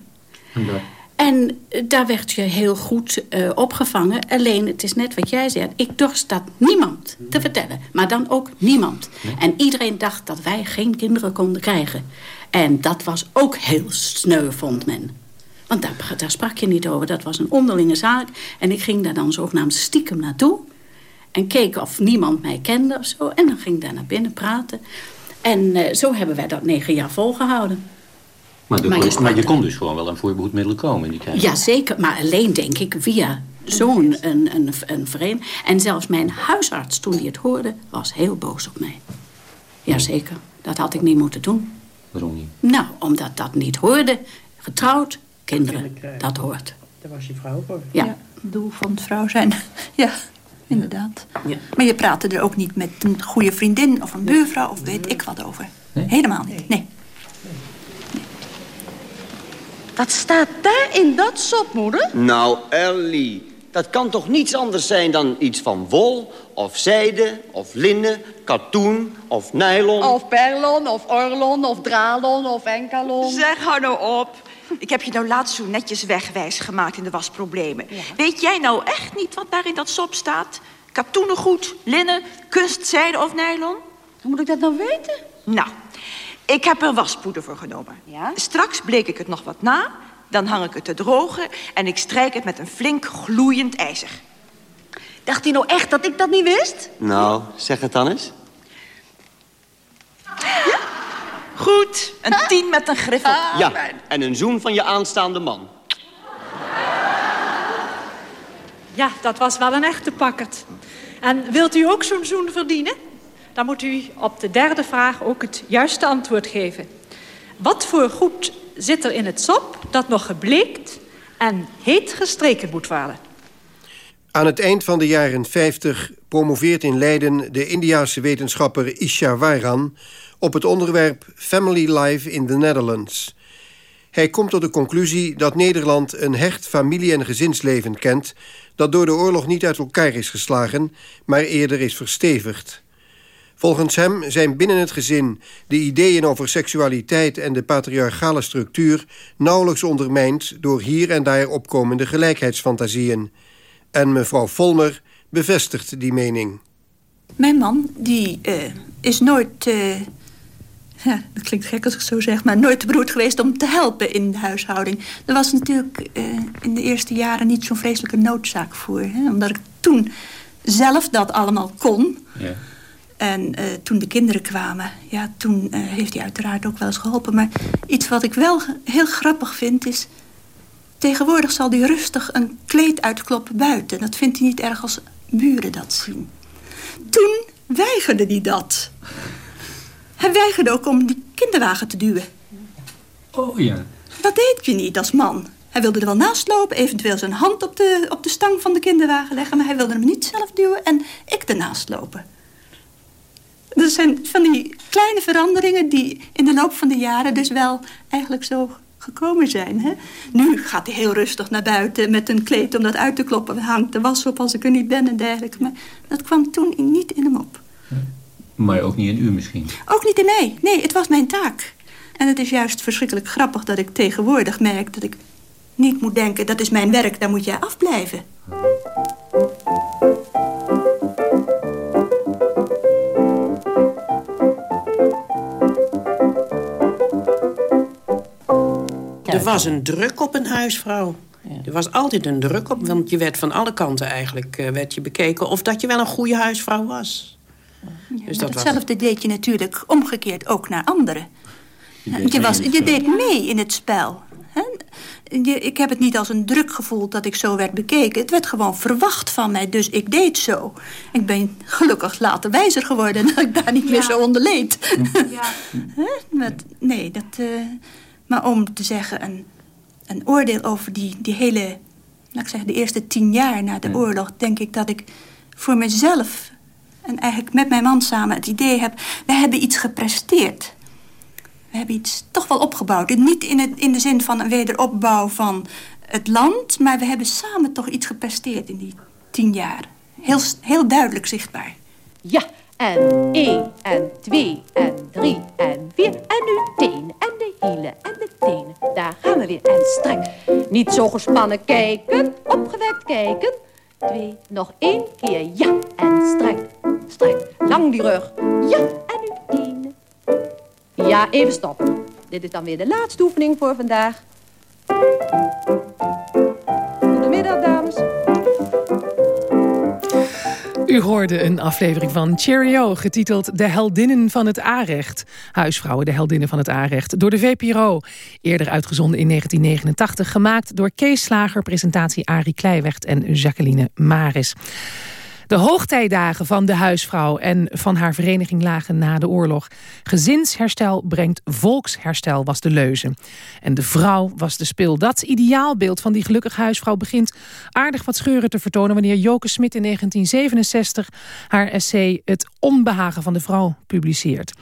En dat? En eh, daar werd je heel goed eh, opgevangen. Alleen, het is net wat jij zei. Ik dorst dat niemand te vertellen. Maar dan ook niemand. En iedereen dacht dat wij geen kinderen konden krijgen. En dat was ook heel sneu, vond men. Want daar, daar sprak je niet over. Dat was een onderlinge zaak. En ik ging daar dan zogenaamd stiekem naartoe. En keek of niemand mij kende of zo. En dan ging ik daar naar binnen praten. En eh, zo hebben wij dat negen jaar volgehouden. Maar, de- Maar je maar, je kon dus gewoon wel aan voorbehoedmiddelen komen in die tijd. Jazeker, maar alleen denk ik via zo'n een, een, een vereniging. En zelfs mijn huisarts, toen hij het hoorde, was heel boos op mij. Jazeker, dat had ik niet moeten doen. Waarom niet? Nou, omdat dat niet hoorde. Getrouwd, kinderen, dat hoort. Daar was je vrouw voor. Ja. doel van het vrouw zijn. ja, inderdaad. Maar je praatte er ook niet met een goede vriendin of een buurvrouw of weet ik wat over. Helemaal niet, nee. Wat staat daar in dat sop, moeder? Nou, Ellie, dat kan toch niets anders zijn dan iets van wol, of zijde, of linnen, katoen, of nylon? Of perlon, of orlon, of dralon, of enkalon. Zeg, hou nou op. Ik heb je nou laatst zo netjes wegwijs gemaakt in de wasproblemen. Weet jij nou echt niet wat daar in dat sop staat? Katoenen goed, linnen, kunstzijde of nylon? Hoe moet ik dat nou weten? Nou, ik heb er waspoeder voor genomen. Straks bleek ik het nog wat na, dan hang ik het te drogen... en ik strijk het met een flink gloeiend ijzer. Dacht hij nou echt dat ik dat niet wist? Nou, zeg het dan eens. Goed, een tien met een griffel. Ja, en een zoen van je aanstaande man. Ja, dat was wel een echte pakkert. En wilt u ook zo'n zoen verdienen? Dan moet u op de derde vraag ook het juiste antwoord geven. Wat voor goed zit er in het sop dat nog gebleekt en heet gestreken moet worden? Aan het eind van de jaren 50 promoveert in Leiden de Indiase wetenschapper Isha Waran op het onderwerp Family Life in the Netherlands. Hij komt tot de conclusie dat Nederland een hecht familie- en gezinsleven kent dat door de oorlog niet uit elkaar is geslagen, maar eerder is verstevigd. Volgens hem zijn binnen het gezin de ideeën over seksualiteit en de patriarchale structuur nauwelijks ondermijnd door hier en daar opkomende gelijkheidsfantasieën. En mevrouw Volmer bevestigt die mening. Mijn man, die eh, is nooit... eh, ja, dat klinkt gek als ik het zo zeg... maar nooit te beroerd geweest om te helpen in de huishouding. Er was natuurlijk eh, in de eerste jaren niet zo'n vreselijke noodzaak voor. Hè? Omdat ik toen zelf dat allemaal kon... Ja. En eh, toen de kinderen kwamen, ja, toen eh, heeft hij uiteraard ook wel eens geholpen. Maar iets wat ik wel heel grappig vind is... tegenwoordig zal hij rustig een kleed uitkloppen buiten. Dat vindt hij niet erg als buren dat zien. Toen weigerde hij dat. Hij weigerde ook om die kinderwagen te duwen. Oh ja. Dat deed je niet als man. Hij wilde er wel naast lopen, eventueel zijn hand op de, op de stang van de kinderwagen leggen... maar hij wilde hem niet zelf duwen en ik ernaast lopen. Dat zijn van die kleine veranderingen die in de loop van de jaren dus wel eigenlijk zo gekomen zijn. Hè? Nu gaat hij heel rustig naar buiten met een kleed om dat uit te kloppen. Hangt de was op als ik er niet ben en dergelijke. Maar dat kwam toen niet in hem op. Maar ook niet in u misschien. Ook niet in mij. Nee, het was mijn taak. En het is juist verschrikkelijk grappig dat ik tegenwoordig merk dat ik niet moet denken... dat is mijn werk, daar moet jij afblijven. Was een druk op een huisvrouw. Er was altijd een druk op, want je werd van alle kanten eigenlijk eh, werd je bekeken... of dat je wel een goede huisvrouw was. dus dat was... Hetzelfde deed je natuurlijk omgekeerd ook naar anderen. deed Je, mee was, in het je deed mee in het spel. hè? Je, ik heb het niet als een druk gevoeld dat ik zo werd bekeken. Het werd gewoon verwacht van mij, dus ik deed zo. Ik ben gelukkig later wijzer geworden... dat ik daar niet meer zo onder leed. Hè? Met- nee, dat... eh, maar om te zeggen, een, een oordeel over die, die hele... Laat ik zeggen, de eerste tien jaar na de oorlog... denk ik dat ik voor mezelf... en eigenlijk met mijn man samen het idee heb... we hebben iets gepresteerd. We hebben iets toch wel opgebouwd. Niet in, het, in de zin van een wederopbouw van het land... maar we hebben samen toch iets gepresteerd in die tien jaar. Heel, heel duidelijk zichtbaar. Ja, en één, en twee, en drie, en vier. En nu teen, en de hielen, en de tenen. Daar gaan we weer. En strek. Niet zo gespannen kijken, opgewekt kijken. Twee, nog één keer. Ja, en strek, strek. Lang die rug. Ja, en nu tenen. Ja, even stoppen. Dit is dan weer de laatste oefening voor vandaag. U hoorde een aflevering van Cheerio, getiteld De Heldinnen van het A-recht. Huisvrouwen, de heldinnen van het A-recht. Door de VPRO. Eerder uitgezonden in 1989. Gemaakt door Kees Slager, presentatie Arie Kleiwecht en Jacqueline Maris. De hoogtijdagen van de huisvrouw en van haar vereniging lagen na de oorlog. Gezinsherstel brengt volksherstel was de leuze. En de vrouw was de spil. Dat ideaalbeeld van die gelukkige huisvrouw begint aardig wat scheuren te vertonen... wanneer Joke Smit in 1967 haar essay Het onbehagen van de vrouw publiceert.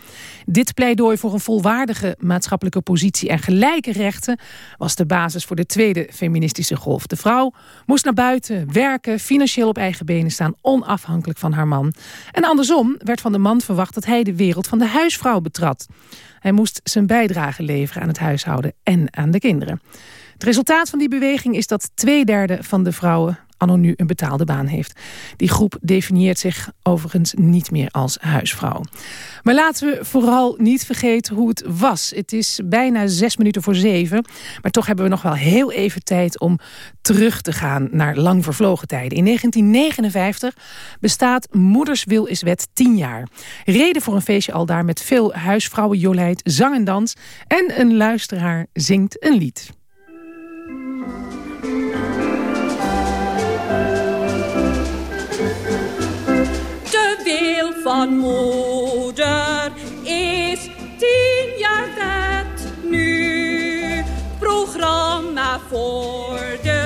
Dit pleidooi voor een volwaardige maatschappelijke positie en gelijke rechten... was de basis voor de tweede feministische golf. De vrouw moest naar buiten, werken, financieel op eigen benen staan... onafhankelijk van haar man. En andersom werd van de man verwacht dat hij de wereld van de huisvrouw betrad. Hij moest zijn bijdrage leveren aan het huishouden en aan de kinderen. Het resultaat van die beweging is dat twee derde van de vrouwen anno nu een betaalde baan heeft. Die groep definieert zich overigens niet meer als huisvrouw. Maar laten we vooral niet vergeten hoe het was. Het is bijna zes minuten voor zeven. Maar toch hebben we nog wel heel even tijd om terug te gaan naar lang vervlogen tijden. In 1959 bestaat Moeders Wil is Wet 10 jaar. Reden voor een feestje al daar met veel huisvrouwen, jolijt, zang en dans. En een luisteraar zingt een lied. Van moeder is tien jaar vet nu. Programma voor de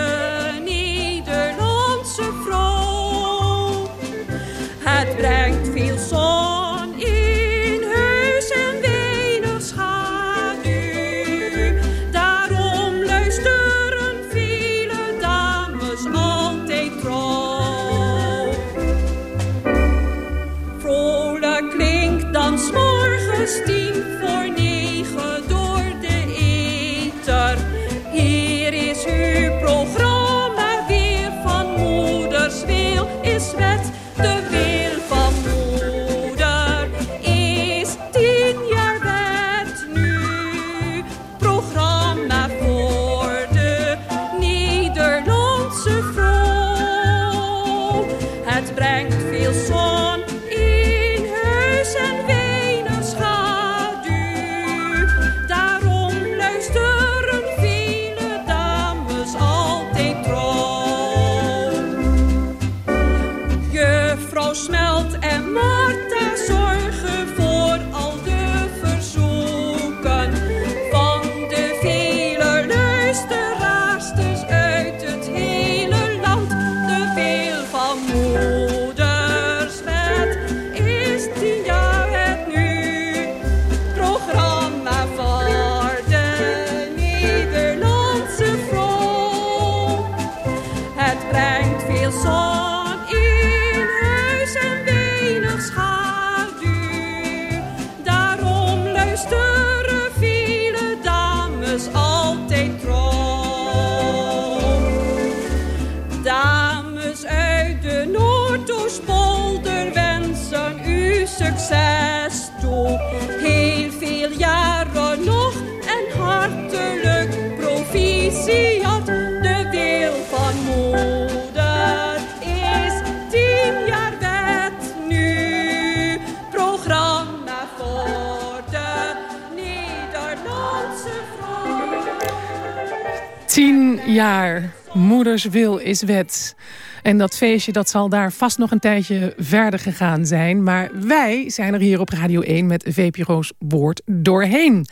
wil is wet. En dat feestje dat zal daar vast nog een tijdje verder gegaan zijn. Maar wij zijn er hier op Radio 1 met VPRO's Woord doorheen.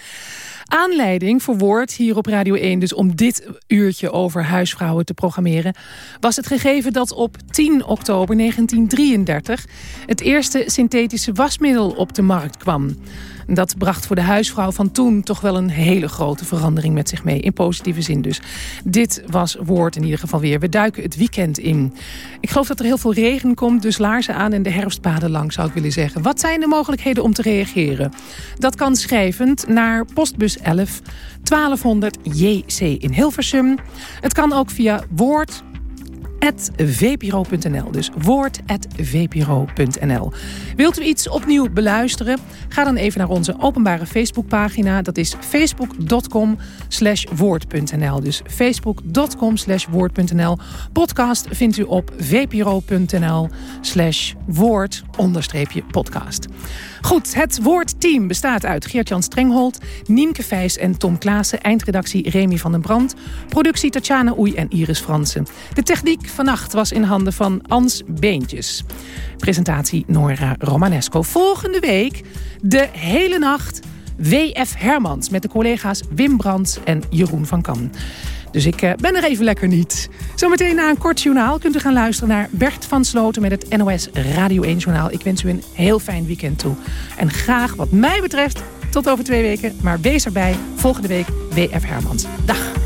Aanleiding voor Woord hier op Radio 1, dus om dit uurtje over huisvrouwen te programmeren, was het gegeven dat op 10 oktober 1933 het eerste synthetische wasmiddel op de markt kwam. Dat bracht voor de huisvrouw van toen toch wel een hele grote verandering met zich mee. In positieve zin dus. Dit was woord in ieder geval weer. We duiken het weekend in. Ik geloof dat er heel veel regen komt, dus laarzen aan en de herfstpaden lang zou ik willen zeggen. Wat zijn de mogelijkheden om te reageren? Dat kan schrijvend naar postbus 11 1200 JC in Hilversum. Het kan ook via woord vpro.nl. Dus woord.vpro.nl. Wilt u iets opnieuw beluisteren? Ga dan even naar onze openbare Facebookpagina. Dat is facebook.com woord.nl. Dus facebook.com woord.nl. Podcast vindt u op vpro.nl woord podcast. Goed, het woordteam bestaat uit Geert-Jan Strenghold, Niemke Vijs en Tom Klaassen. Eindredactie Remy van den Brand. Productie Tatjana Oei en Iris Fransen. De techniek vannacht was in handen van Ans Beentjes. Presentatie Nora Romanesco. Volgende week de hele nacht WF Hermans met de collega's Wim Brands en Jeroen van Kam. Dus ik eh, ben er even lekker niet. Zometeen na een kort journaal kunt u gaan luisteren naar Bert van Sloten met het NOS Radio 1 journaal. Ik wens u een heel fijn weekend toe. En graag wat mij betreft tot over twee weken. Maar wees erbij volgende week WF Hermans. Dag.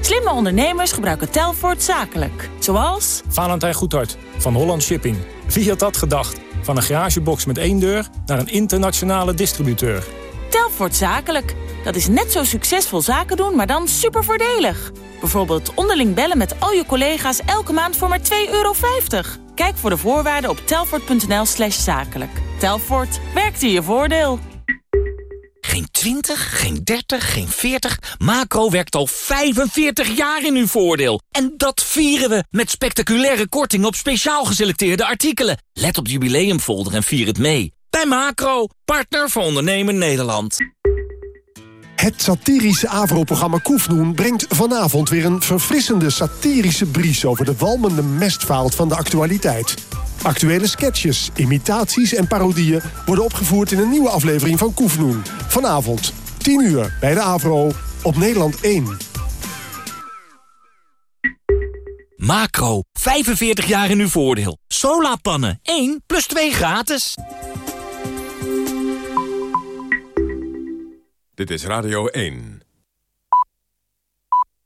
Slimme ondernemers gebruiken Telfort zakelijk. Zoals... Valentijn Goedhart van Holland Shipping. Wie had dat gedacht? Van een garagebox met één deur naar een internationale distributeur. Telfort zakelijk. Dat is net zo succesvol zaken doen, maar dan super voordelig. Bijvoorbeeld onderling bellen met al je collega's elke maand voor maar 2,50 euro. Kijk voor de voorwaarden op telfort.nl slash zakelijk. Telfort, werkt in je voordeel. Geen 20, geen 30, geen 40. Macro werkt al 45 jaar in uw voordeel. En dat vieren we met spectaculaire korting op speciaal geselecteerde artikelen. Let op de jubileumfolder en vier het mee. Bij Macro, partner voor ondernemen Nederland. Het satirische AVRO-programma Koefnoen brengt vanavond weer een verfrissende satirische bries over de walmende mestvaalt van de actualiteit. Actuele sketches, imitaties en parodieën worden opgevoerd in een nieuwe aflevering van Koefnoen. Vanavond, 10 uur, bij de AVRO, op Nederland 1. Macro, 45 jaar in uw voordeel. Solapannen, 1 plus 2 gratis. Dit is Radio 1.